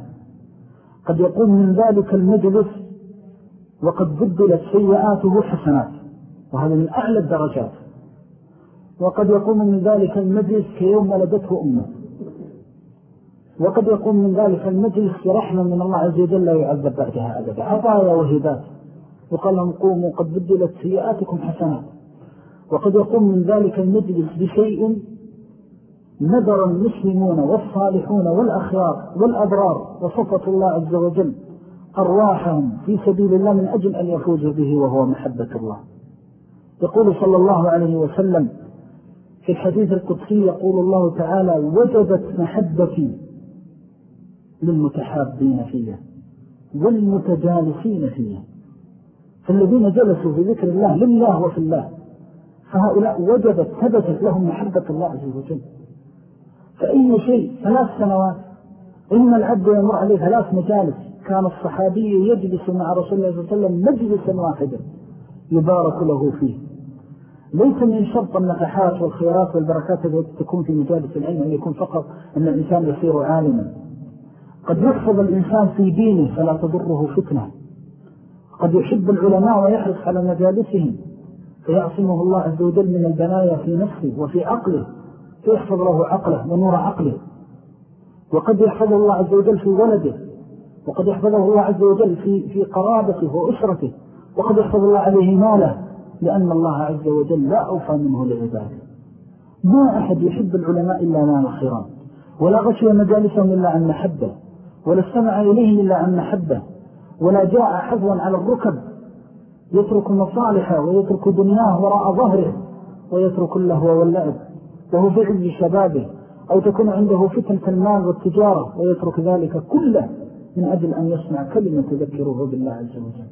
قد يقوم من ذلك المجلس وقد بدلت سيئاته حسنات وهذا من أعلى الدرجات. وقد يقوم من ذلك المجلس كيوم ولدته أمه. وقد يقوم من ذلك المجلس برحمة من الله عز وجل لا يعذب بعدها أبدا. عطايا وهبات. وقال لهم قوموا قد بدلت سيئاتكم حسنات. وقد يقوم من ذلك المجلس بشيء نذر المسلمون والصالحون والأخيار والأبرار وصفة الله عز وجل أرواحهم في سبيل الله من أجل أن يفوزوا به وهو محبة الله. يقول صلى الله عليه وسلم في الحديث القدسي يقول الله تعالى وجدت محبتي للمتحابين فيها والمتجالسين فيها. فالذين جلسوا في ذكر الله لله وفي الله فهؤلاء وجدت ثبتت لهم محبة الله عز وجل. فأي شيء ثلاث سنوات. إن العبد يمر عليه ثلاث مجالس. كان الصحابي يجلس مع رسول الله صلى الله عليه وسلم مجلسا واحدا يبارك له فيه. ليس من شرط النفحات والخيرات والبركات التي تكون في مجالس العلم أن يكون فقط أن الإنسان يصير عالما. قد يحفظ الإنسان في دينه فلا تضره فتنة. قد يحب العلماء ويحرص على مجالسهم. فيعصمه الله عز وجل من البنايا في نفسه وفي عقله. فيحفظ له عقله ونور عقله. وقد يحفظ الله عز وجل في ولده وقد يحفظه الله عز وجل في, في قرابته وأسرته وقد يحفظ الله عليه ماله لأن الله عز وجل لا أوفى منه لعباده. ما أحد يحب العلماء إلا نال الخيران ولا غشي مجالسهم إلا عن محبة ولا استمع إليهم إلا عن محبة ولا جاء حفوا على الركب. يترك مصالحه ويترك دنياه وراء ظهره ويترك اللهو واللعب. وهو في عز شبابه أو تكون عنده فتنة المال والتجارة ويترك ذلك كله من أجل أن يسمع كلمة تذكره بالله عز وجل.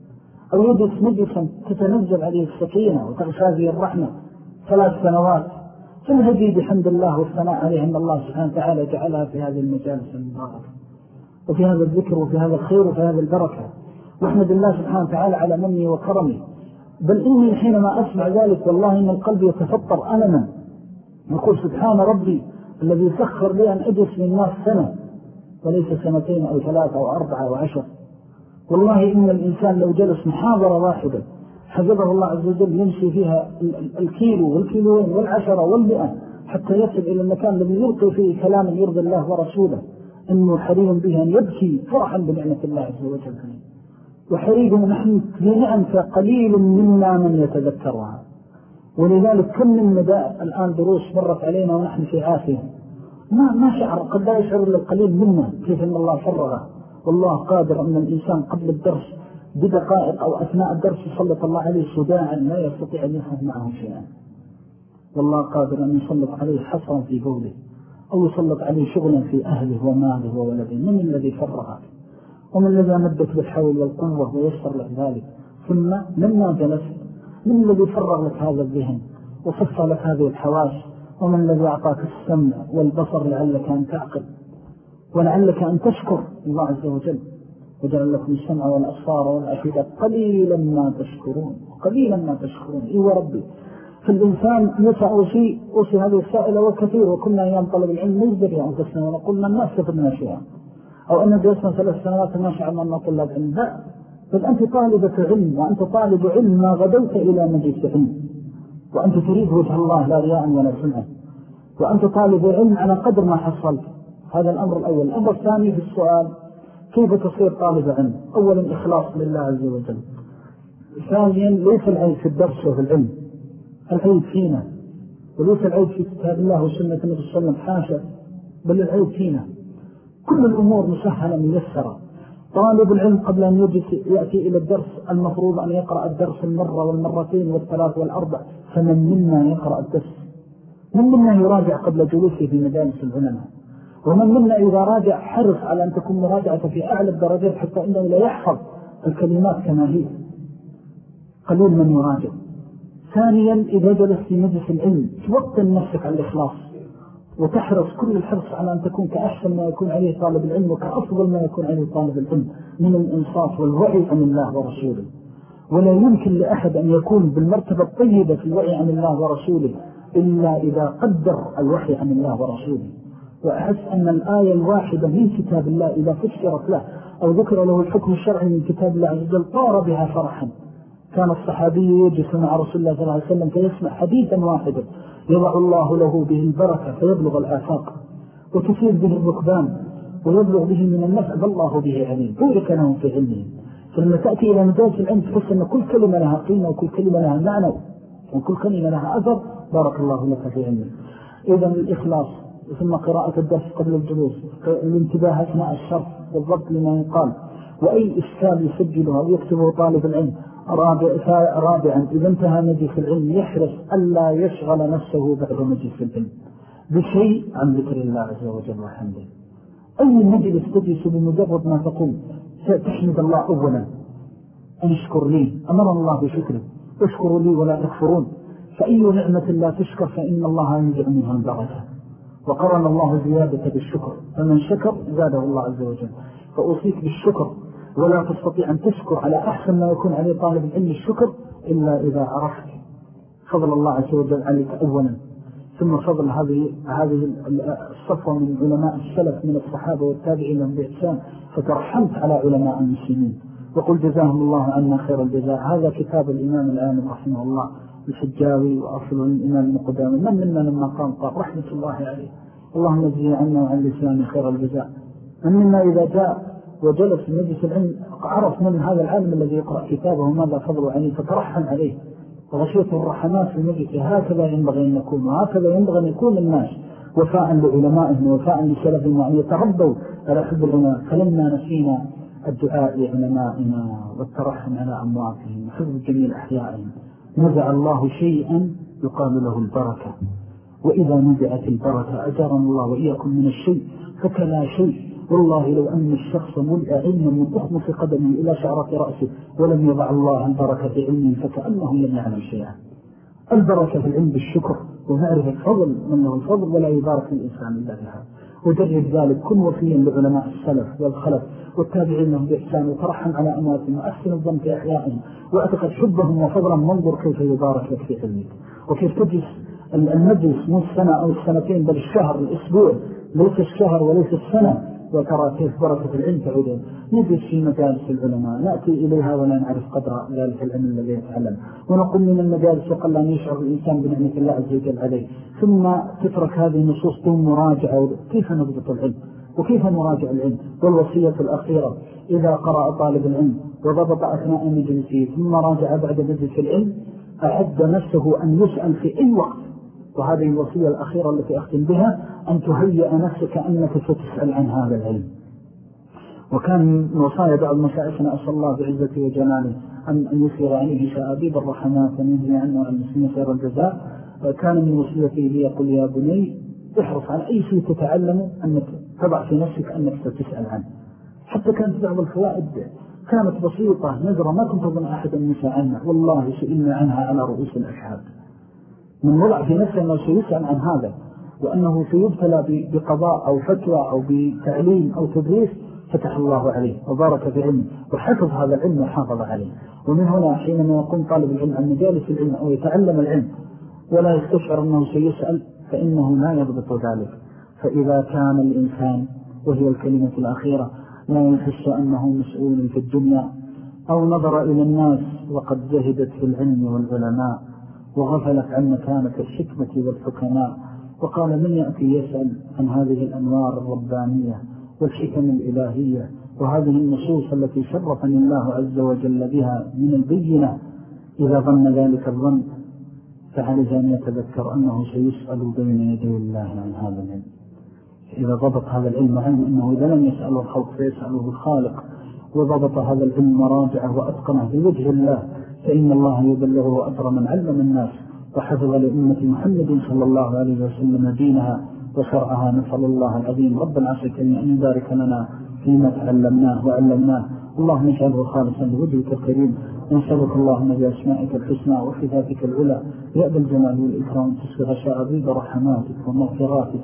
أو يجلس مجلسا تتنزل عليه السكينة وتغشى الرحمة ثلاث سنوات. فالهدي بحمد الله والثناء عليه أن الله سبحانه وتعالى جعلها في هذه المجالس المباركة. وفي هذا الذكر وفي هذا الخير وفي هذا البركة. واحمد الله سبحانه وتعالى على مني وكرمي. بل إني حينما أسمع ذلك والله إن القلب يتفطر ألما يقول سبحان ربي الذي سخر لي أن أجلس من الناس سنة وليس سنتين أو ثلاثة أو أربعة أو عشر. والله إن الإنسان لو جلس محاضرة واحدة حفظه الله عز وجل يمشي فيها الكيلو والكيلوين والعشرة والمئة حتى يصل إلى المكان الذي يلقي فيه كلاما يرضي الله ورسوله إنه حريم به أن يبكي فرحا بنعمة الله عز وجل. وحريب نحن في نعم فقليل منا من يتذكرها. ولذلك كم من مدى الآن دروس مرت علينا ونحن في عافية. ما, ما شعر قد لا يشعر إلا القليل منا كيف أن الله فرغه. والله قادر أن الإنسان قبل الدرس بدقائق أو أثناء الدرس يسلط الله عليه صداعا لا يستطيع أن يفهم معه شيئا. والله قادر أن يسلط عليه حصرا في قوله أو يسلط عليه شغلا في أهله وماله وولده. من الذي فرغه؟ ومن الذي أمدك بالحول والقوة ويسر لك ذلك؟ ثم لما جلس من الذي فرغ لك هذا الذهن وفصل لك هذه الحواس ومن الذي أعطاك السمع والبصر لعلك أن تعقل ولعلك أن تشكر الله عز وجل. وجعل لكم السمع والأصفار والأفئدة قليلا ما تشكرون قليلا ما تشكرون. إيوه ربي فالإنسان يسع أوصي أوصي هذه السائلة وكثير وكنا أيام طلب العلم نزدر يا أنفسنا ونقولنا الناس تفدنا شيئا أو أن درسنا ثلاث سنوات ما الله أن طلاب علم لا بل أنت طالبة علم وأنت طالب علم ما غدوت إلى مجلس علم. وأنت تريد وجه الله لا رياء ولا سمعة. وأنت طالب علم على قدر ما حصلت. هذا الأمر الأول. الأمر الثاني في السؤال كيف تصير طالب علم؟ أولا إخلاص لله عز وجل. ثانيا ليس العيب في الدرس وفي العلم. العيب فينا. وليس العيب في كتاب الله وسنة النبي صلى الله عليه وسلم حاشا بل العيب فينا. كل الأمور مسهلة ميسرة. طالب العلم قبل أن يجلس يأتي إلى الدرس المفروض أن يقرأ الدرس المرة والمرتين والثلاث والأربع فمن منا يقرأ الدرس؟ من منا يراجع قبل جلوسه في مجالس العلماء؟ ومن منا إذا راجع حرص على أن تكون مراجعة في أعلى الدرجات حتى إنه لا يحفظ الكلمات كما هي؟ قليل من يراجع. ثانيا إذا جلس في مجلس العلم توطن نفسك على الإخلاص. وتحرص كل الحرص على أن تكون كأحسن ما يكون عليه طالب العلم وكأفضل ما يكون عليه طالب العلم من الإنصاف والوعي عن الله ورسوله. ولا يمكن لأحد أن يكون بالمرتبة الطيبة في الوعي عن الله ورسوله إلا إذا قدر الوحي عن الله ورسوله. وأحس أن الآية الواحدة من كتاب الله إذا فسرت له أو ذكر له الحكم الشرعي من كتاب الله عز وجل طار بها فرحا. كان الصحابي يجلس مع رسول الله صلى الله عليه وسلم فيسمع حديثا واحدا. يضع الله له به البركة فيبلغ الآفاق وتفيد به الركبان ويبلغ به من النفع. بالله به عليم. بورك لهم في علمهم. فلما تأتي إلى مجالس العلم تحس أن كل كلمة لها قيمة وكل كلمة لها معنى وكل كلمة لها أثر. بارك الله لك في علمه إذا الإخلاص ثم قراءة الدرس قبل الجلوس الانتباه أثناء الشرط والضبط لما يقال وأي إشكال يسجله أو يكتبه طالب العلم. رابع رابعا إذا انتهى مجلس العلم يحرص ألا يشغل نفسه بعد مجلس العلم بشيء عن ذكر الله عز وجل وحمده. أي مجلس تجلس بمجرد ما تقول تحمد الله أولا أن اشكر لي أمر الله بشكره اشكروا لي ولا تكفرون فأي نعمة لا تشكر فإن الله ينزع منها البركة. وقرن الله زيادة بالشكر فمن شكر زاده الله عز وجل. فأوصيك بالشكر ولا تستطيع أن تشكر على أحسن ما يكون عليه طالب العلم الشكر إلا إذا عرفت. فضل الله عز وجل عليك أولا. ثم فضل هذه هذه الصفوة من علماء السلف من الصحابة والتابعين بإحسان فترحمت على علماء المسلمين. وقل جزاهم الله عنا خير الجزاء. هذا كتاب الإمام الآن رحمه الله الحجاوي وأصل الإمام المقدام من منا لما قام قال رحمة الله عليه. اللهم اجزي عنا وعن لسانه خير الجزاء. من منا إذا جاء وجلس في مجلس العلم عرف من هذا العالم الذي يقرأ كتابه ماذا فضل عليه فترحم عليه. وغشية الرحمات في المجلس هكذا ينبغي أن يكون وهكذا ينبغي أن يكون الناس وفاء لعلمائهم وفاء لسلفهم وأن يتربوا على حب العلماء فلما نسينا الدعاء لعلمائنا والترحم على أمواتهم وحفظ جميل أحيائهم نزع الله شيئا يقال له البركة. وإذا نزعت البركة أجرنا الله وإياكم من الشيء فكلا شيء. والله لو أن الشخص ملئ علما من أخمص قدمه إلى شعرة رأسه ولم يضع الله البركة في علمه فكأنه لم يعلم شيئا. البركة في العلم بالشكر ومعرفة فضل من له الفضل ولا يبارك الإنسان إلا بها. وجرب ذلك كن وفيا لعلماء السلف والخلف والتابعين لهم بإحسان وترحم على أمواتهم وأحسن الظن في أحيائهم وأعتقد حبهم وفضلا. منظر كيف يبارك لك في علمك. وكيف تجلس المجلس مو السنة أو السنتين بل الشهر الأسبوع. ليس الشهر وليس السنة. وترى كيف بركة العلم تعود. نجلس في مجالس العلماء. نأتي إليها ولا نعرف قدر ذلك العلم الذي يتعلم. ونقول من المجالس وقل أن يشعر الإنسان بنعمة الله عز وجل عليه. ثم تترك هذه النصوص دون مراجعة. كيف نضبط العلم؟ وكيف نراجع العلم؟ والوصية الأخيرة. إذا قرأ طالب العلم وضبط أثناء مجلسه ثم راجع بعد مجلس العلم أعد نفسه أن يسأل في أي وقت. وهذه الوصية الأخيرة التي أختم بها أن تهيئ نفسك أنك ستسأل عن هذا العلم. وكان من وصايا بعض مشاعشنا أسأل الله بعزة وجلاله أن يسير عليه شآبيب الرحمات ونهي عنه عن المسلمين خير الجزاء. كان من وصيته لي يقول يا بني احرص على أي شيء تتعلمه أنك تضع في نفسك أنك ستسأل عنه. حتى كانت بعض الفوائد كانت بسيطة نذرة ما كنت أظن أحدا نسى عنها والله سئلنا عنها على رؤوس الأشهاد. من وضع في نفسه أنه سيسأل عن هذا وأنه سيبتلى بقضاء أو فتوى أو بتعليم أو تدريس فتح الله عليه وبارك في علمه وحفظ هذا العلم وحافظ عليه. ومن هنا حينما يقوم طالب العلم عن مجالس العلم أو يتعلم العلم ولا يستشعر أنه سيسأل فإنه لا يضبط ذلك. فإذا كان الإنسان وهي الكلمة الأخيرة لا يحس أنه مسؤول في الدنيا أو نظر إلى الناس وقد زهدت في العلم والعلماء وغفلت عن مكانة الحكمة والحكماء. وقال من يأتي يسأل عن هذه الأنوار الربانية والحكم الإلهية وهذه النصوص التي شرفني الله عز وجل بها من البينة؟ إذا ظن ذلك الظن فعليه أن يتذكر أنه سيسأل بين يدي الله عن هذا العلم؟ إذا ضبط هذا العلم علم أنه إذا لم يسأله الخلق فيسأله الخالق. وضبط هذا العلم مراجعه وأتقنه بوجه الله. فإن الله يبلغه أجر من علم الناس وحفظ لأمة محمد صلى الله عليه وسلم دينها وشرعها. نسأل الله العظيم رب العصر أن يبارك لنا فيما تعلمناه وعلمناه. اللهم اجعله خالصا لوجهك الكريم. نسألك اللهم بأسمائك الحسنى وصفاتك العلى. يأبى الجمال والإكرام تسبغ شعبيب رحماتك ومغفراتك.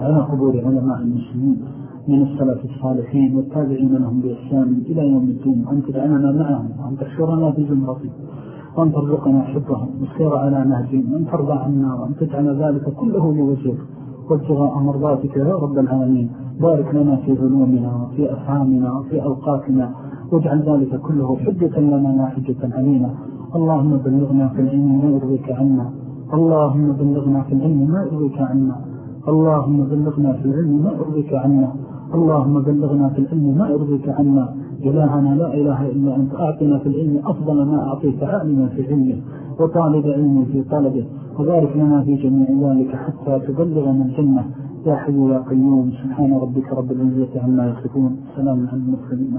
على قبور علماء المسلمين. من السلف الصالحين والتابعين لهم بإحسان إلى يوم الدين. وأن تدعننا معهم وأن تحشرنا بزمرتك وأن ترزقنا حبهم والسير على نهجهم وأن ترضى عنا وأن تجعل ذلك كله لوجهك وابتغاء مرضاتك يا رب العالمين. بارك لنا في علومنا وفي أفهامنا وفي أوقاتنا واجعل ذلك كله حجة لنا لا حجة علينا. اللهم بلغنا في العلم ما يرضيك عنا. اللهم بلغنا في العلم ما يرضيك عنا. اللهم بلغنا في العلم ما يرضيك عنا. اللهم بلغنا في العلم ما يرضيك عنا. إلهنا لا إله إلا أنت. أعطنا في العلم أفضل ما أعطيت عالما في علمه وطالب علم في طلبه. وبارك لنا في جميع ذلك حتى تبلغنا الجنة. يا حي يا قيوم. سبحان ربك رب العزة عما يصفون. سلام على المسلمين